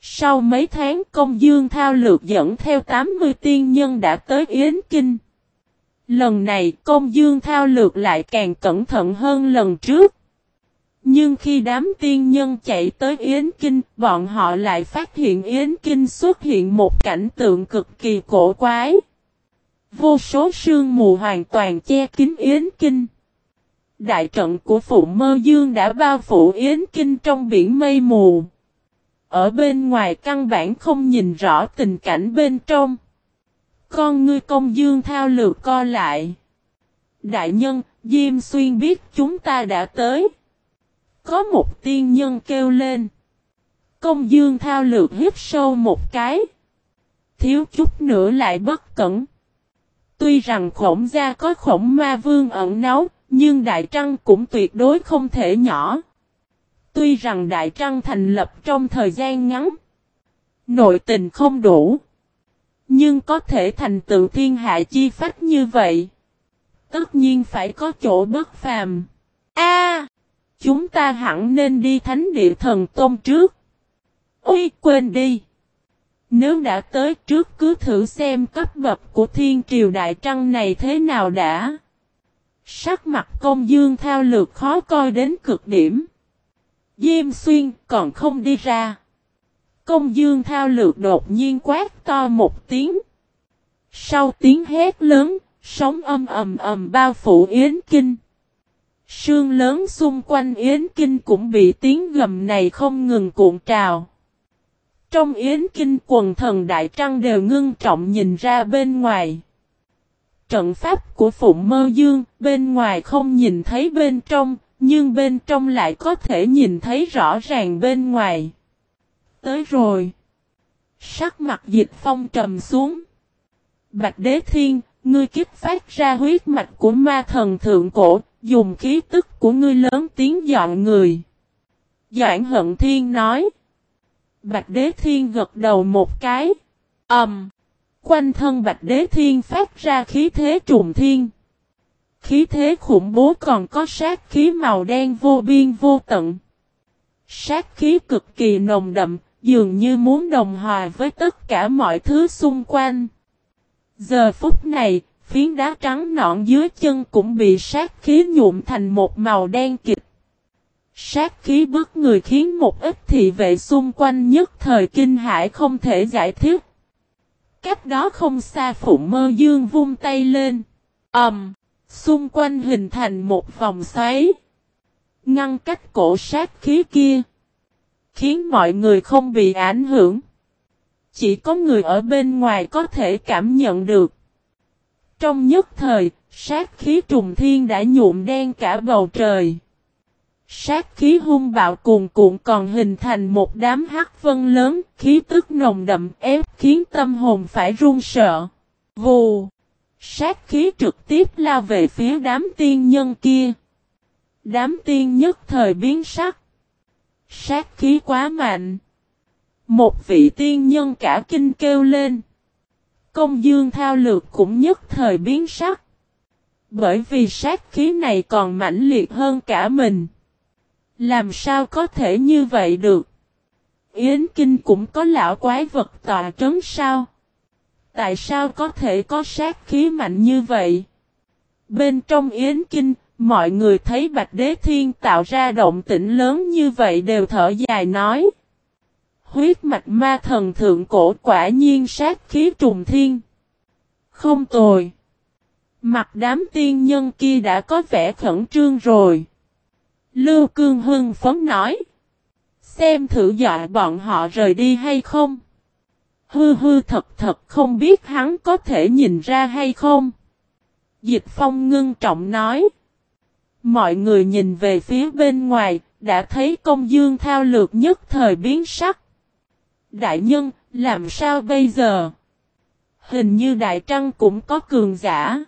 [SPEAKER 1] Sau mấy tháng công dương thao lược dẫn theo 80 tiên nhân đã tới Yến Kinh. Lần này công dương thao lược lại càng cẩn thận hơn lần trước. Nhưng khi đám tiên nhân chạy tới Yến Kinh, bọn họ lại phát hiện Yến Kinh xuất hiện một cảnh tượng cực kỳ cổ quái. Vô số sương mù hoàn toàn che kín Yến Kinh. Đại trận của Phụ Mơ Dương đã bao phủ Yến Kinh trong biển mây mù. Ở bên ngoài căn bản không nhìn rõ tình cảnh bên trong. Con ngươi công dương thao lược co lại. Đại nhân, Diêm Xuyên biết chúng ta đã tới. Có một tiên nhân kêu lên. Công dương thao lược hít sâu một cái. Thiếu chút nữa lại bất cẩn. Tuy rằng khổng gia có khổng ma vương ẩn náu, nhưng Đại Trăng cũng tuyệt đối không thể nhỏ. Tuy rằng Đại Trăng thành lập trong thời gian ngắn, nội tình không đủ, nhưng có thể thành tựu thiên hạ chi phách như vậy. Tất nhiên phải có chỗ bất phàm. A, chúng ta hẳn nên đi thánh địa thần tôn trước. Ôi quên đi. Nếu đã tới trước cứ thử xem cấp bậc của thiên triều đại trăng này thế nào đã. Sắc mặt công dương thao lược khó coi đến cực điểm. Diêm xuyên còn không đi ra. Công dương thao lược đột nhiên quát to một tiếng. Sau tiếng hét lớn, sóng âm ầm ầm bao phủ Yến Kinh. Sương lớn xung quanh Yến Kinh cũng bị tiếng gầm này không ngừng cuộn trào. Trong Yến Kinh quần thần Đại Trăng đều ngưng trọng nhìn ra bên ngoài. Trận pháp của Phụng Mơ Dương, bên ngoài không nhìn thấy bên trong, nhưng bên trong lại có thể nhìn thấy rõ ràng bên ngoài. Tới rồi. Sắc mặt dịch phong trầm xuống. Bạch Đế Thiên, ngươi kiếp phát ra huyết mạch của ma thần thượng cổ, dùng khí tức của ngươi lớn tiếng dọn người. Doãn Hận Thiên nói. Bạch Đế Thiên gật đầu một cái. Ầm. Um, quanh thân Bạch Đế Thiên phát ra khí thế trùng thiên. Khí thế khủng bố còn có sát khí màu đen vô biên vô tận. Sát khí cực kỳ nồng đậm, dường như muốn đồng hòa với tất cả mọi thứ xung quanh. Giờ phút này, phiến đá trắng nõn dưới chân cũng bị sát khí nhuộm thành một màu đen kịch. Sát khí bức người khiến một ít thị vệ xung quanh nhất thời kinh hãi không thể giải thích. Cách đó không xa phụ Mơ Dương vung tay lên. ầm, um, xung quanh hình thành một vòng xoáy. ngăn cách cổ sát khí kia, khiến mọi người không bị ảnh hưởng. Chỉ có người ở bên ngoài có thể cảm nhận được. Trong nhất thời, sát khí trùng thiên đã nhuộm đen cả bầu trời. Sát khí hung bạo cuồn cuộn còn hình thành một đám hắc vân lớn, khí tức nồng đậm ép khiến tâm hồn phải run sợ. Vù! Sát khí trực tiếp lao về phía đám tiên nhân kia. Đám tiên nhất thời biến sắc. Sát khí quá mạnh. Một vị tiên nhân cả kinh kêu lên. Công dương thao lược cũng nhất thời biến sắc. Bởi vì sát khí này còn mãnh liệt hơn cả mình. Làm sao có thể như vậy được? Yến Kinh cũng có lão quái vật tọa trấn sao? Tại sao có thể có sát khí mạnh như vậy? Bên trong Yến Kinh, mọi người thấy Bạch Đế Thiên tạo ra động tĩnh lớn như vậy đều thở dài nói. Huyết mạch ma thần thượng cổ quả nhiên sát khí trùng thiên. Không tồi. Mặt đám tiên nhân kia đã có vẻ khẩn trương rồi. Lưu Cương Hưng phấn nói. Xem thử dọa bọn họ rời đi hay không. Hư hư thật thật không biết hắn có thể nhìn ra hay không. Dịch Phong ngưng trọng nói. Mọi người nhìn về phía bên ngoài, đã thấy công dương thao lược nhất thời biến sắc. Đại nhân, làm sao bây giờ? Hình như Đại Trăng cũng có cường giả.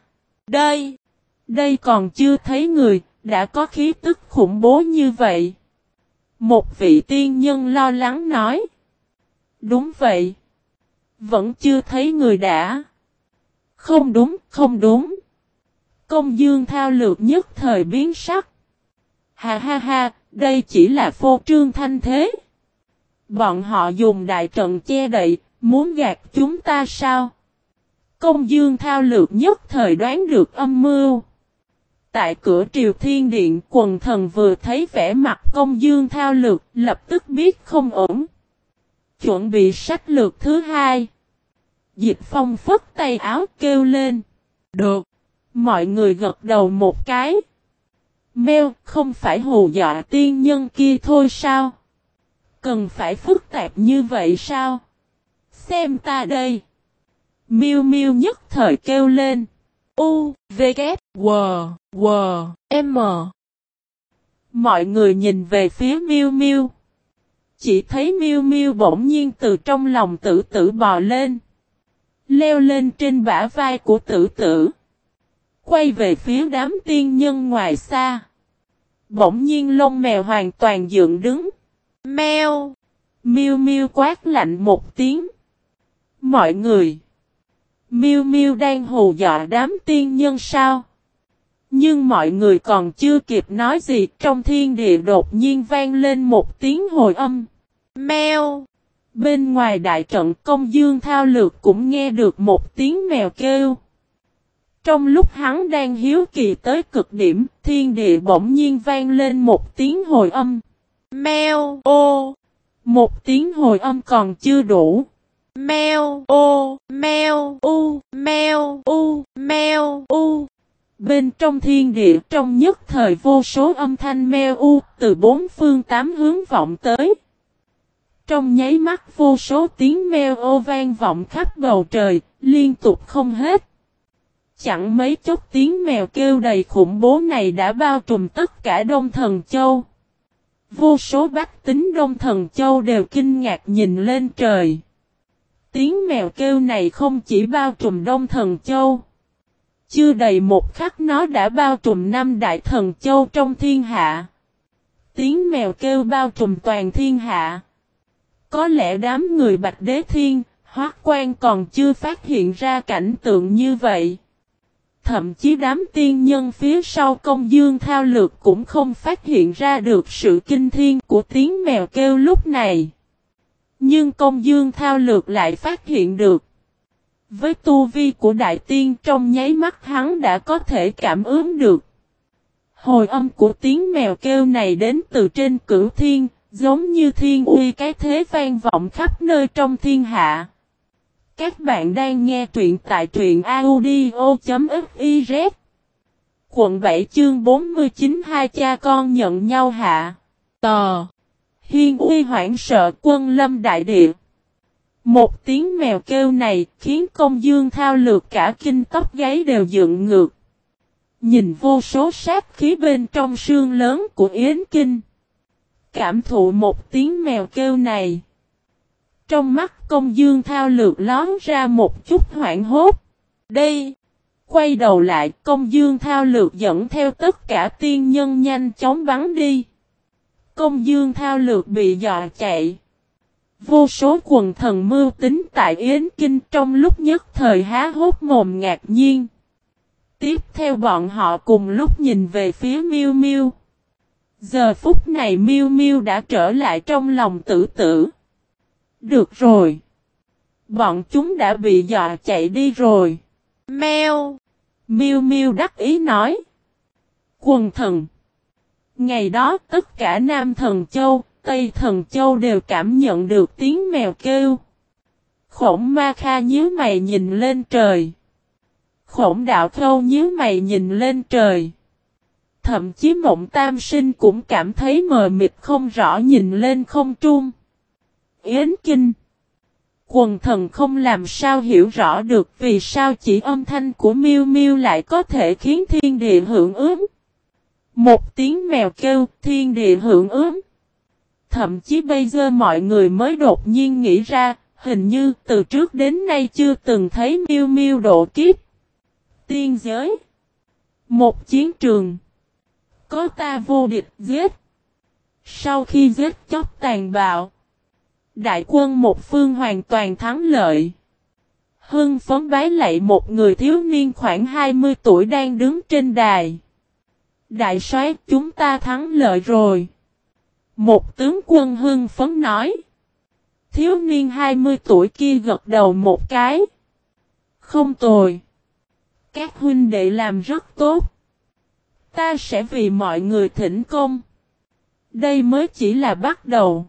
[SPEAKER 1] Đây, đây còn chưa thấy người, đã có khí tức khủng bố như vậy. Một vị tiên nhân lo lắng nói. Đúng vậy. Vẫn chưa thấy người đã. Không đúng, không đúng. Công dương thao lược nhất thời biến sắc. Ha ha ha, đây chỉ là phô trương thanh thế. Bọn họ dùng đại trận che đậy, muốn gạt chúng ta sao? Công dương thao lược nhất thời đoán được âm mưu. Tại cửa triều thiên điện quần thần vừa thấy vẻ mặt công dương thao lược lập tức biết không ổn. Chuẩn bị sách lược thứ hai. Dịch phong phất tay áo kêu lên. Được. Mọi người gật đầu một cái. Mèo không phải hù dọa tiên nhân kia thôi sao? Cần phải phức tạp như vậy sao? Xem ta đây. Miu Miu nhất thời kêu lên. U, V, K, W, W, M. Mọi người nhìn về phía Miu Miu. Chỉ thấy Miu Miu bỗng nhiên từ trong lòng tử tử bò lên. Leo lên trên bả vai của tử tử. Quay về phía đám tiên nhân ngoài xa. Bỗng nhiên lông mèo hoàn toàn dựng đứng. Mèo. Miu Miu quát lạnh một tiếng. Mọi người. Miu Miu đang hù dọa đám tiên nhân sao? Nhưng mọi người còn chưa kịp nói gì trong thiên địa đột nhiên vang lên một tiếng hồi âm. Mèo! Bên ngoài đại trận công dương thao lược cũng nghe được một tiếng mèo kêu. Trong lúc hắn đang hiếu kỳ tới cực điểm, thiên địa bỗng nhiên vang lên một tiếng hồi âm. Mèo ô! Một tiếng hồi âm còn chưa đủ. Mèo ô! Mèo u! Mèo u! Mèo u! Bên trong thiên địa trong nhất thời vô số âm thanh meo u từ bốn phương tám hướng vọng tới. Trong nháy mắt vô số tiếng meo ô vang vọng khắp bầu trời, liên tục không hết. Chẳng mấy chốc tiếng mèo kêu đầy khủng bố này đã bao trùm tất cả Đông Thần Châu. Vô số bách tính Đông Thần Châu đều kinh ngạc nhìn lên trời. Tiếng mèo kêu này không chỉ bao trùm Đông Thần Châu. Chưa đầy một khắc nó đã bao trùm năm đại thần châu trong thiên hạ. Tiếng mèo kêu bao trùm toàn thiên hạ. Có lẽ đám người Bạch Đế Thiên, Hoác quan còn chưa phát hiện ra cảnh tượng như vậy. Thậm chí đám tiên nhân phía sau công dương thao lược cũng không phát hiện ra được sự kinh thiên của tiếng mèo kêu lúc này. Nhưng công dương thao lược lại phát hiện được. Với tu vi của đại tiên trong nháy mắt hắn đã có thể cảm ứng được. Hồi âm của tiếng mèo kêu này đến từ trên cửu thiên, giống như thiên uy cái thế vang vọng khắp nơi trong thiên hạ. Các bạn đang nghe truyện tại truyện audio.fiz Quận 7 chương 49 hai cha con nhận nhau hạ. Tò. Hiên uy hoảng sợ quân lâm đại địa. Một tiếng mèo kêu này khiến công dương thao lược cả kinh tóc gáy đều dựng ngược. Nhìn vô số sát khí bên trong xương lớn của Yến Kinh. Cảm thụ một tiếng mèo kêu này. Trong mắt công dương thao lược lón ra một chút hoảng hốt. Đây! Quay đầu lại, công dương thao lược dẫn theo tất cả tiên nhân nhanh chóng bắn đi. Công dương thao lược bị dọa chạy. Vô số quần thần mưu tính tại Yến Kinh trong lúc nhất thời há hốt mồm ngạc nhiên. Tiếp theo bọn họ cùng lúc nhìn về phía miu miu. Giờ phút này miu miu đã trở lại trong lòng tử tử. Được rồi. Bọn chúng đã bị dọa chạy đi rồi. Mèo. Miêu Miêu đắc ý nói. Quần thần. Ngày đó tất cả Nam Thần Châu, Tây Thần Châu đều cảm nhận được tiếng mèo kêu. Khổng Ma Kha nhíu mày nhìn lên trời. Khổng Đạo Khâu nhíu mày nhìn lên trời. Thậm chí Mộng Tam Sinh cũng cảm thấy mờ mịt không rõ nhìn lên không trung. Yến Kinh Quần thần không làm sao hiểu rõ được vì sao chỉ âm thanh của miêu miêu lại có thể khiến thiên địa hưởng ứng. Một tiếng mèo kêu, thiên địa hưởng ứng. Thậm chí bây giờ mọi người mới đột nhiên nghĩ ra, hình như từ trước đến nay chưa từng thấy miêu miêu độ kiếp. Tiên giới. Một chiến trường. Có ta vô địch giết. Sau khi giết chóc tàn bạo. Đại quân một phương hoàn toàn thắng lợi. Hưng phấn bái lạy một người thiếu niên khoảng 20 tuổi đang đứng trên đài. Đại soái, chúng ta thắng lợi rồi. Một tướng quân hưng phấn nói. Thiếu niên 20 tuổi kia gật đầu một cái. Không tồi. Các huynh đệ làm rất tốt. Ta sẽ vì mọi người thỉnh công. Đây mới chỉ là bắt đầu.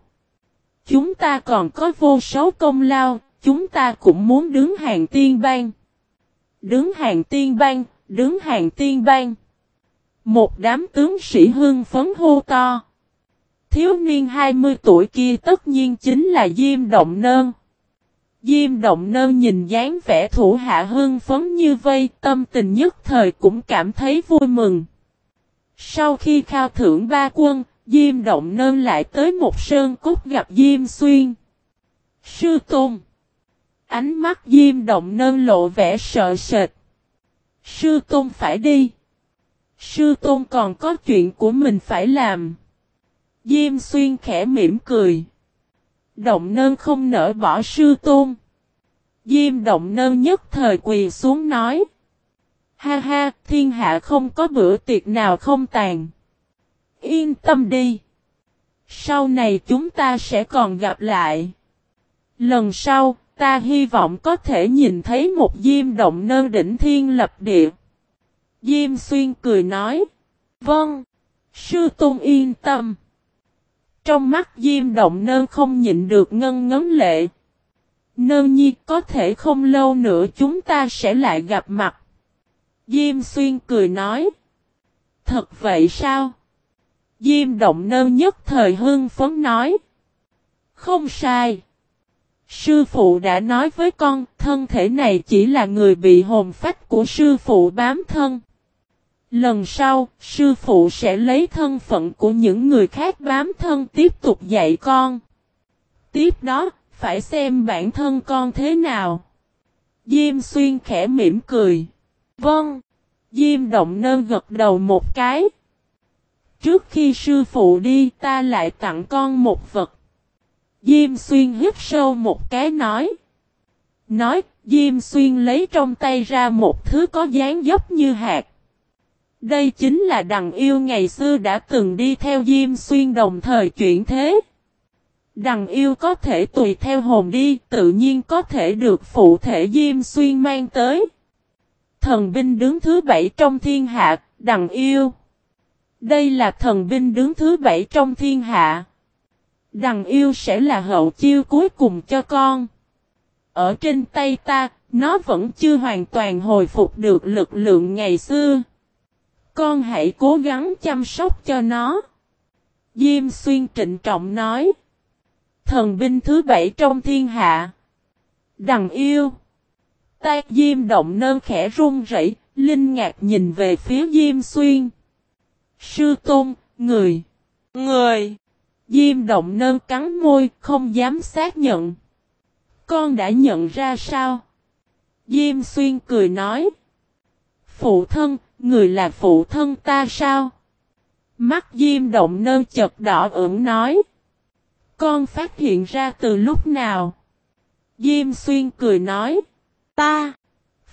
[SPEAKER 1] Chúng ta còn có vô số công lao, chúng ta cũng muốn đứng hàng tiên bang. Đứng hàng tiên bang, đứng hàng tiên bang. Một đám tướng sĩ hưng phấn hô to. Thiếu niên 20 tuổi kia tất nhiên chính là Diêm Động Nơn. Diêm Động Nơn nhìn dáng vẻ thủ hạ hưng phấn như vây, tâm tình nhất thời cũng cảm thấy vui mừng. Sau khi khao thưởng ba quân, Diêm Động Nơn lại tới một sơn cốt gặp Diêm Xuyên. Sư Tôn Ánh mắt Diêm Động Nơn lộ vẻ sợ sệt. Sư Tôn phải đi. Sư Tôn còn có chuyện của mình phải làm. Diêm Xuyên khẽ mỉm cười. Động Nơn không nỡ bỏ Sư Tôn. Diêm Động Nơn nhất thời quỳ xuống nói. Ha ha, thiên hạ không có bữa tiệc nào không tàn. Yên tâm đi. Sau này chúng ta sẽ còn gặp lại. Lần sau, ta hy vọng có thể nhìn thấy một diêm động nơ đỉnh thiên lập địa. Diêm xuyên cười nói. Vâng. Sư Tôn yên tâm. Trong mắt Diêm Động Nơn không nhịn được ngân ngấn lệ. Nơn nhi có thể không lâu nữa chúng ta sẽ lại gặp mặt. Diêm Xuyên cười nói. Thật vậy sao? Diêm Động nơ nhất thời hưng phấn nói. Không sai. Sư phụ đã nói với con, thân thể này chỉ là người bị hồn phách của sư phụ bám thân. Lần sau, sư phụ sẽ lấy thân phận của những người khác bám thân tiếp tục dạy con. Tiếp đó, phải xem bản thân con thế nào. Diêm xuyên khẽ mỉm cười. Vâng. Diêm động nơ gật đầu một cái. Trước khi sư phụ đi ta lại tặng con một vật. Diêm xuyên hít sâu một cái nói. Nói, Diêm xuyên lấy trong tay ra một thứ có dáng dấp như hạt. Đây chính là đằng yêu ngày xưa đã từng đi theo Diêm Xuyên đồng thời chuyển thế. Đằng yêu có thể tùy theo hồn đi, tự nhiên có thể được phụ thể Diêm Xuyên mang tới. Thần binh đứng thứ bảy trong thiên hạ, đằng yêu. Đây là thần binh đứng thứ bảy trong thiên hạ. Đằng yêu sẽ là hậu chiêu cuối cùng cho con. Ở trên tay ta, nó vẫn chưa hoàn toàn hồi phục được lực lượng ngày xưa. Con hãy cố gắng chăm sóc cho nó. Diêm xuyên trịnh trọng nói. Thần binh thứ bảy trong thiên hạ. Đằng yêu. tay Diêm động nơn khẽ run rẩy, linh ngạc nhìn về phía Diêm xuyên. Sư tôn, người. Người. Diêm động nơm cắn môi, không dám xác nhận. Con đã nhận ra sao? Diêm xuyên cười nói. Phụ thân, người là phụ thân ta sao? Mắt Diêm động nơ chật đỏ ửng nói. Con phát hiện ra từ lúc nào? Diêm xuyên cười nói. Ta.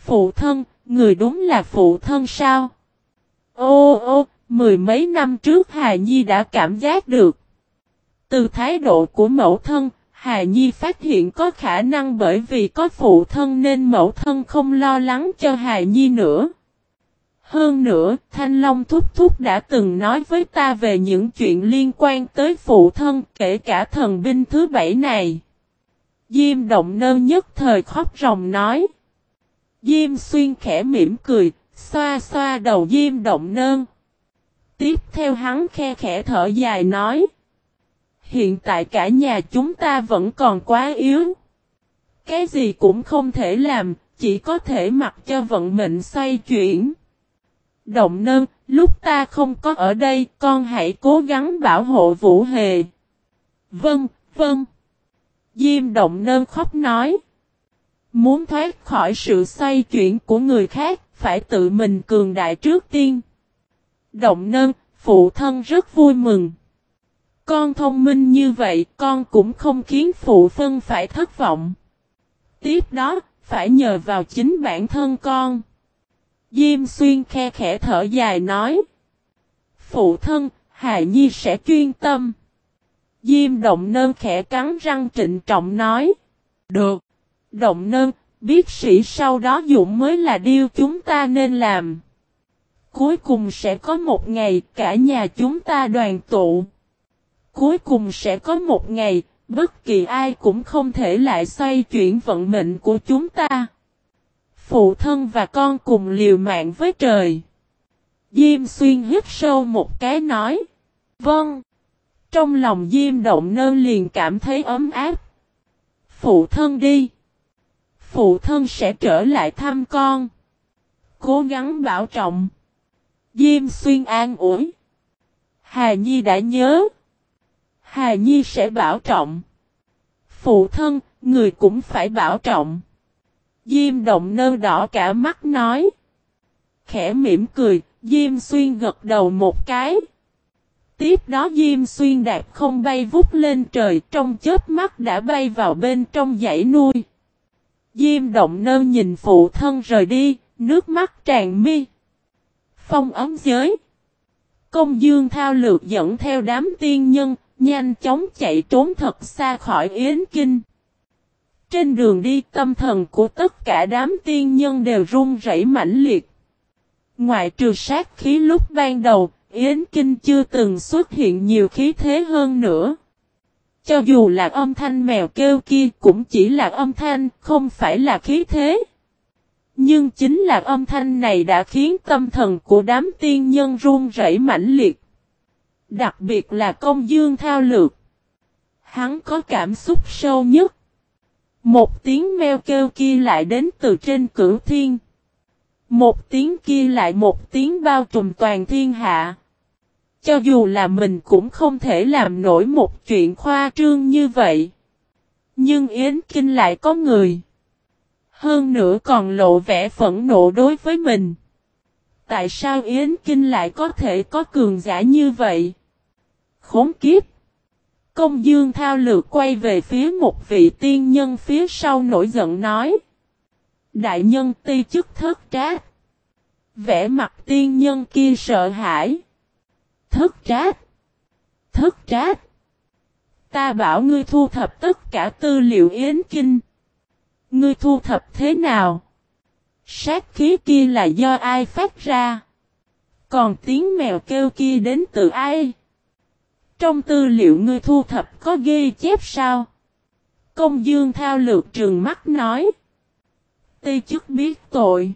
[SPEAKER 1] Phụ thân, người đúng là phụ thân sao? Ô ô, mười mấy năm trước Hà Nhi đã cảm giác được. Từ thái độ của mẫu thân, Hà Nhi phát hiện có khả năng bởi vì có phụ thân nên mẫu thân không lo lắng cho Hà Nhi nữa. Hơn nữa, Thanh Long Thúc Thúc đã từng nói với ta về những chuyện liên quan tới phụ thân kể cả thần binh thứ bảy này. Diêm động nơ nhất thời khóc ròng nói. Diêm xuyên khẽ mỉm cười, xoa xoa đầu diêm động nơn. Tiếp theo hắn khe khẽ thở dài nói. Hiện tại cả nhà chúng ta vẫn còn quá yếu. Cái gì cũng không thể làm, chỉ có thể mặc cho vận mệnh xoay chuyển. Động nơn, lúc ta không có ở đây, con hãy cố gắng bảo hộ Vũ Hề. Vâng, vâng. Diêm động nơn khóc nói. Muốn thoát khỏi sự xoay chuyển của người khác, phải tự mình cường đại trước tiên. Động nâng, phụ thân rất vui mừng. Con thông minh như vậy, con cũng không khiến phụ phân phải thất vọng. Tiếp đó, phải nhờ vào chính bản thân con. Diêm xuyên khe khẽ thở dài nói. Phụ thân, Hà Nhi sẽ chuyên tâm. Diêm động nơn khẽ cắn răng trịnh trọng nói. Được. Động nơn, biết sĩ sau đó dụng mới là điều chúng ta nên làm. Cuối cùng sẽ có một ngày cả nhà chúng ta đoàn tụ. Cuối cùng sẽ có một ngày, bất kỳ ai cũng không thể lại xoay chuyển vận mệnh của chúng ta. Phụ thân và con cùng liều mạng với trời. Diêm xuyên hít sâu một cái nói. Vâng. Trong lòng Diêm động nơ liền cảm thấy ấm áp. Phụ thân đi. Phụ thân sẽ trở lại thăm con. Cố gắng bảo trọng. Diêm xuyên an ủi. Hà Nhi đã nhớ. Hà Nhi sẽ bảo trọng. Phụ thân, người cũng phải bảo trọng. Diêm động nơ đỏ cả mắt nói. Khẽ mỉm cười, Diêm xuyên gật đầu một cái. Tiếp đó Diêm xuyên đạp không bay vút lên trời trong chớp mắt đã bay vào bên trong dãy nuôi. Diêm động nơ nhìn phụ thân rời đi, nước mắt tràn mi. Phong ấm giới. Công dương thao lược dẫn theo đám tiên nhân, nhanh chóng chạy trốn thật xa khỏi Yến Kinh. Trên đường đi tâm thần của tất cả đám tiên nhân đều run rẩy mãnh liệt. Ngoại trừ sát khí lúc ban đầu, Yến Kinh chưa từng xuất hiện nhiều khí thế hơn nữa. Cho dù là âm thanh mèo kêu kia cũng chỉ là âm thanh, không phải là khí thế. Nhưng chính là âm thanh này đã khiến tâm thần của đám tiên nhân run rẩy mãnh liệt. Đặc biệt là công dương thao lược. Hắn có cảm xúc sâu nhất. Một tiếng meo kêu kia lại đến từ trên cửu thiên. Một tiếng kia lại một tiếng bao trùm toàn thiên hạ. Cho dù là mình cũng không thể làm nổi một chuyện khoa trương như vậy. Nhưng Yến Kinh lại có người. Hơn nữa còn lộ vẻ phẫn nộ đối với mình. Tại sao Yến Kinh lại có thể có cường giả như vậy? Khốn kiếp! Công dương thao lược quay về phía một vị tiên nhân phía sau nổi giận nói. Đại nhân ti chức thất trát. Vẽ mặt tiên nhân kia sợ hãi. Thất trát. Thất trát. Ta bảo ngươi thu thập tất cả tư liệu yến kinh. Ngươi thu thập thế nào? Sát khí kia là do ai phát ra? Còn tiếng mèo kêu kia đến từ ai? Trong tư liệu ngươi thu thập có ghi chép sao? Công dương thao lược trường mắt nói. Ti chức biết tội.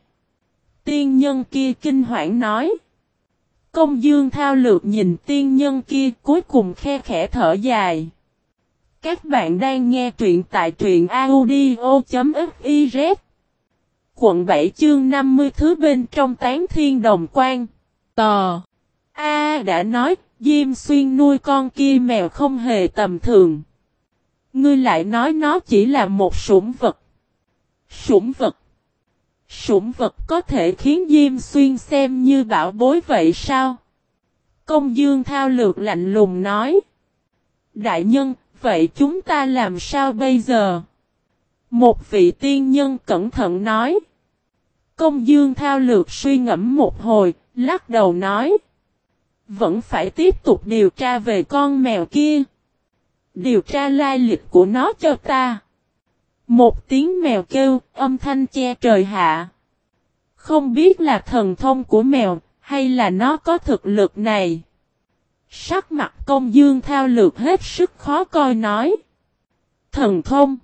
[SPEAKER 1] Tiên nhân kia kinh hoảng nói. Công dương thao lược nhìn tiên nhân kia cuối cùng khe khẽ thở dài. Các bạn đang nghe truyện tại truyện audio.fiz Quận 7 chương 50 thứ bên trong tán thiên đồng quan. Tò. A đã nói, Diêm Xuyên nuôi con kia mèo không hề tầm thường. Ngươi lại nói nó chỉ là một sủng vật. Sủng vật. Sủng vật có thể khiến Diêm Xuyên xem như bảo bối vậy sao? Công Dương Thao Lược lạnh lùng nói. Đại nhân, vậy chúng ta làm sao bây giờ? Một vị tiên nhân cẩn thận nói. Công Dương Thao Lược suy ngẫm một hồi, lắc đầu nói. Vẫn phải tiếp tục điều tra về con mèo kia. Điều tra lai lịch của nó cho ta. Một tiếng mèo kêu, âm thanh che trời hạ. Không biết là thần thông của mèo, hay là nó có thực lực này. Sắc mặt công dương thao lược hết sức khó coi nói. Thần thông.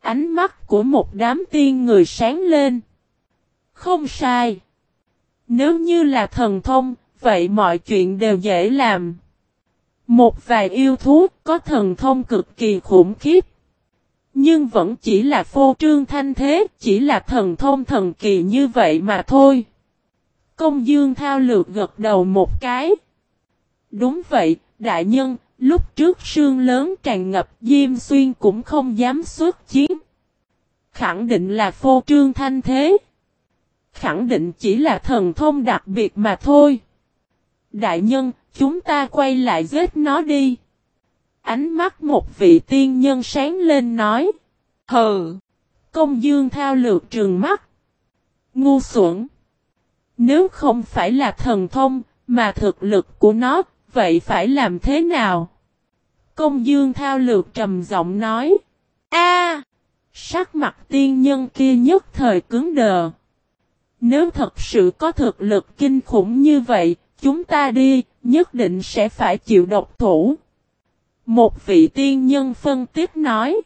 [SPEAKER 1] Ánh mắt của một đám tiên người sáng lên. Không sai. Nếu như là thần thông, vậy mọi chuyện đều dễ làm. Một vài yêu thú có thần thông cực kỳ khủng khiếp. Nhưng vẫn chỉ là phô trương thanh thế, chỉ là thần thông thần kỳ như vậy mà thôi. Công dương thao lược gật đầu một cái. Đúng vậy, đại nhân, lúc trước sương lớn tràn ngập Diêm Xuyên cũng không dám xuất chiến. Khẳng định là phô trương thanh thế. Khẳng định chỉ là thần thông đặc biệt mà thôi. Đại nhân, chúng ta quay lại giết nó đi. Ánh mắt một vị tiên nhân sáng lên nói. Hừ. Công dương thao lược trường mắt. Ngu xuẩn. Nếu không phải là thần thông, mà thực lực của nó, vậy phải làm thế nào? Công dương thao lược trầm giọng nói. A, Sắc mặt tiên nhân kia nhất thời cứng đờ. Nếu thật sự có thực lực kinh khủng như vậy, chúng ta đi, nhất định sẽ phải chịu độc thủ. Một vị tiên nhân phân tích nói.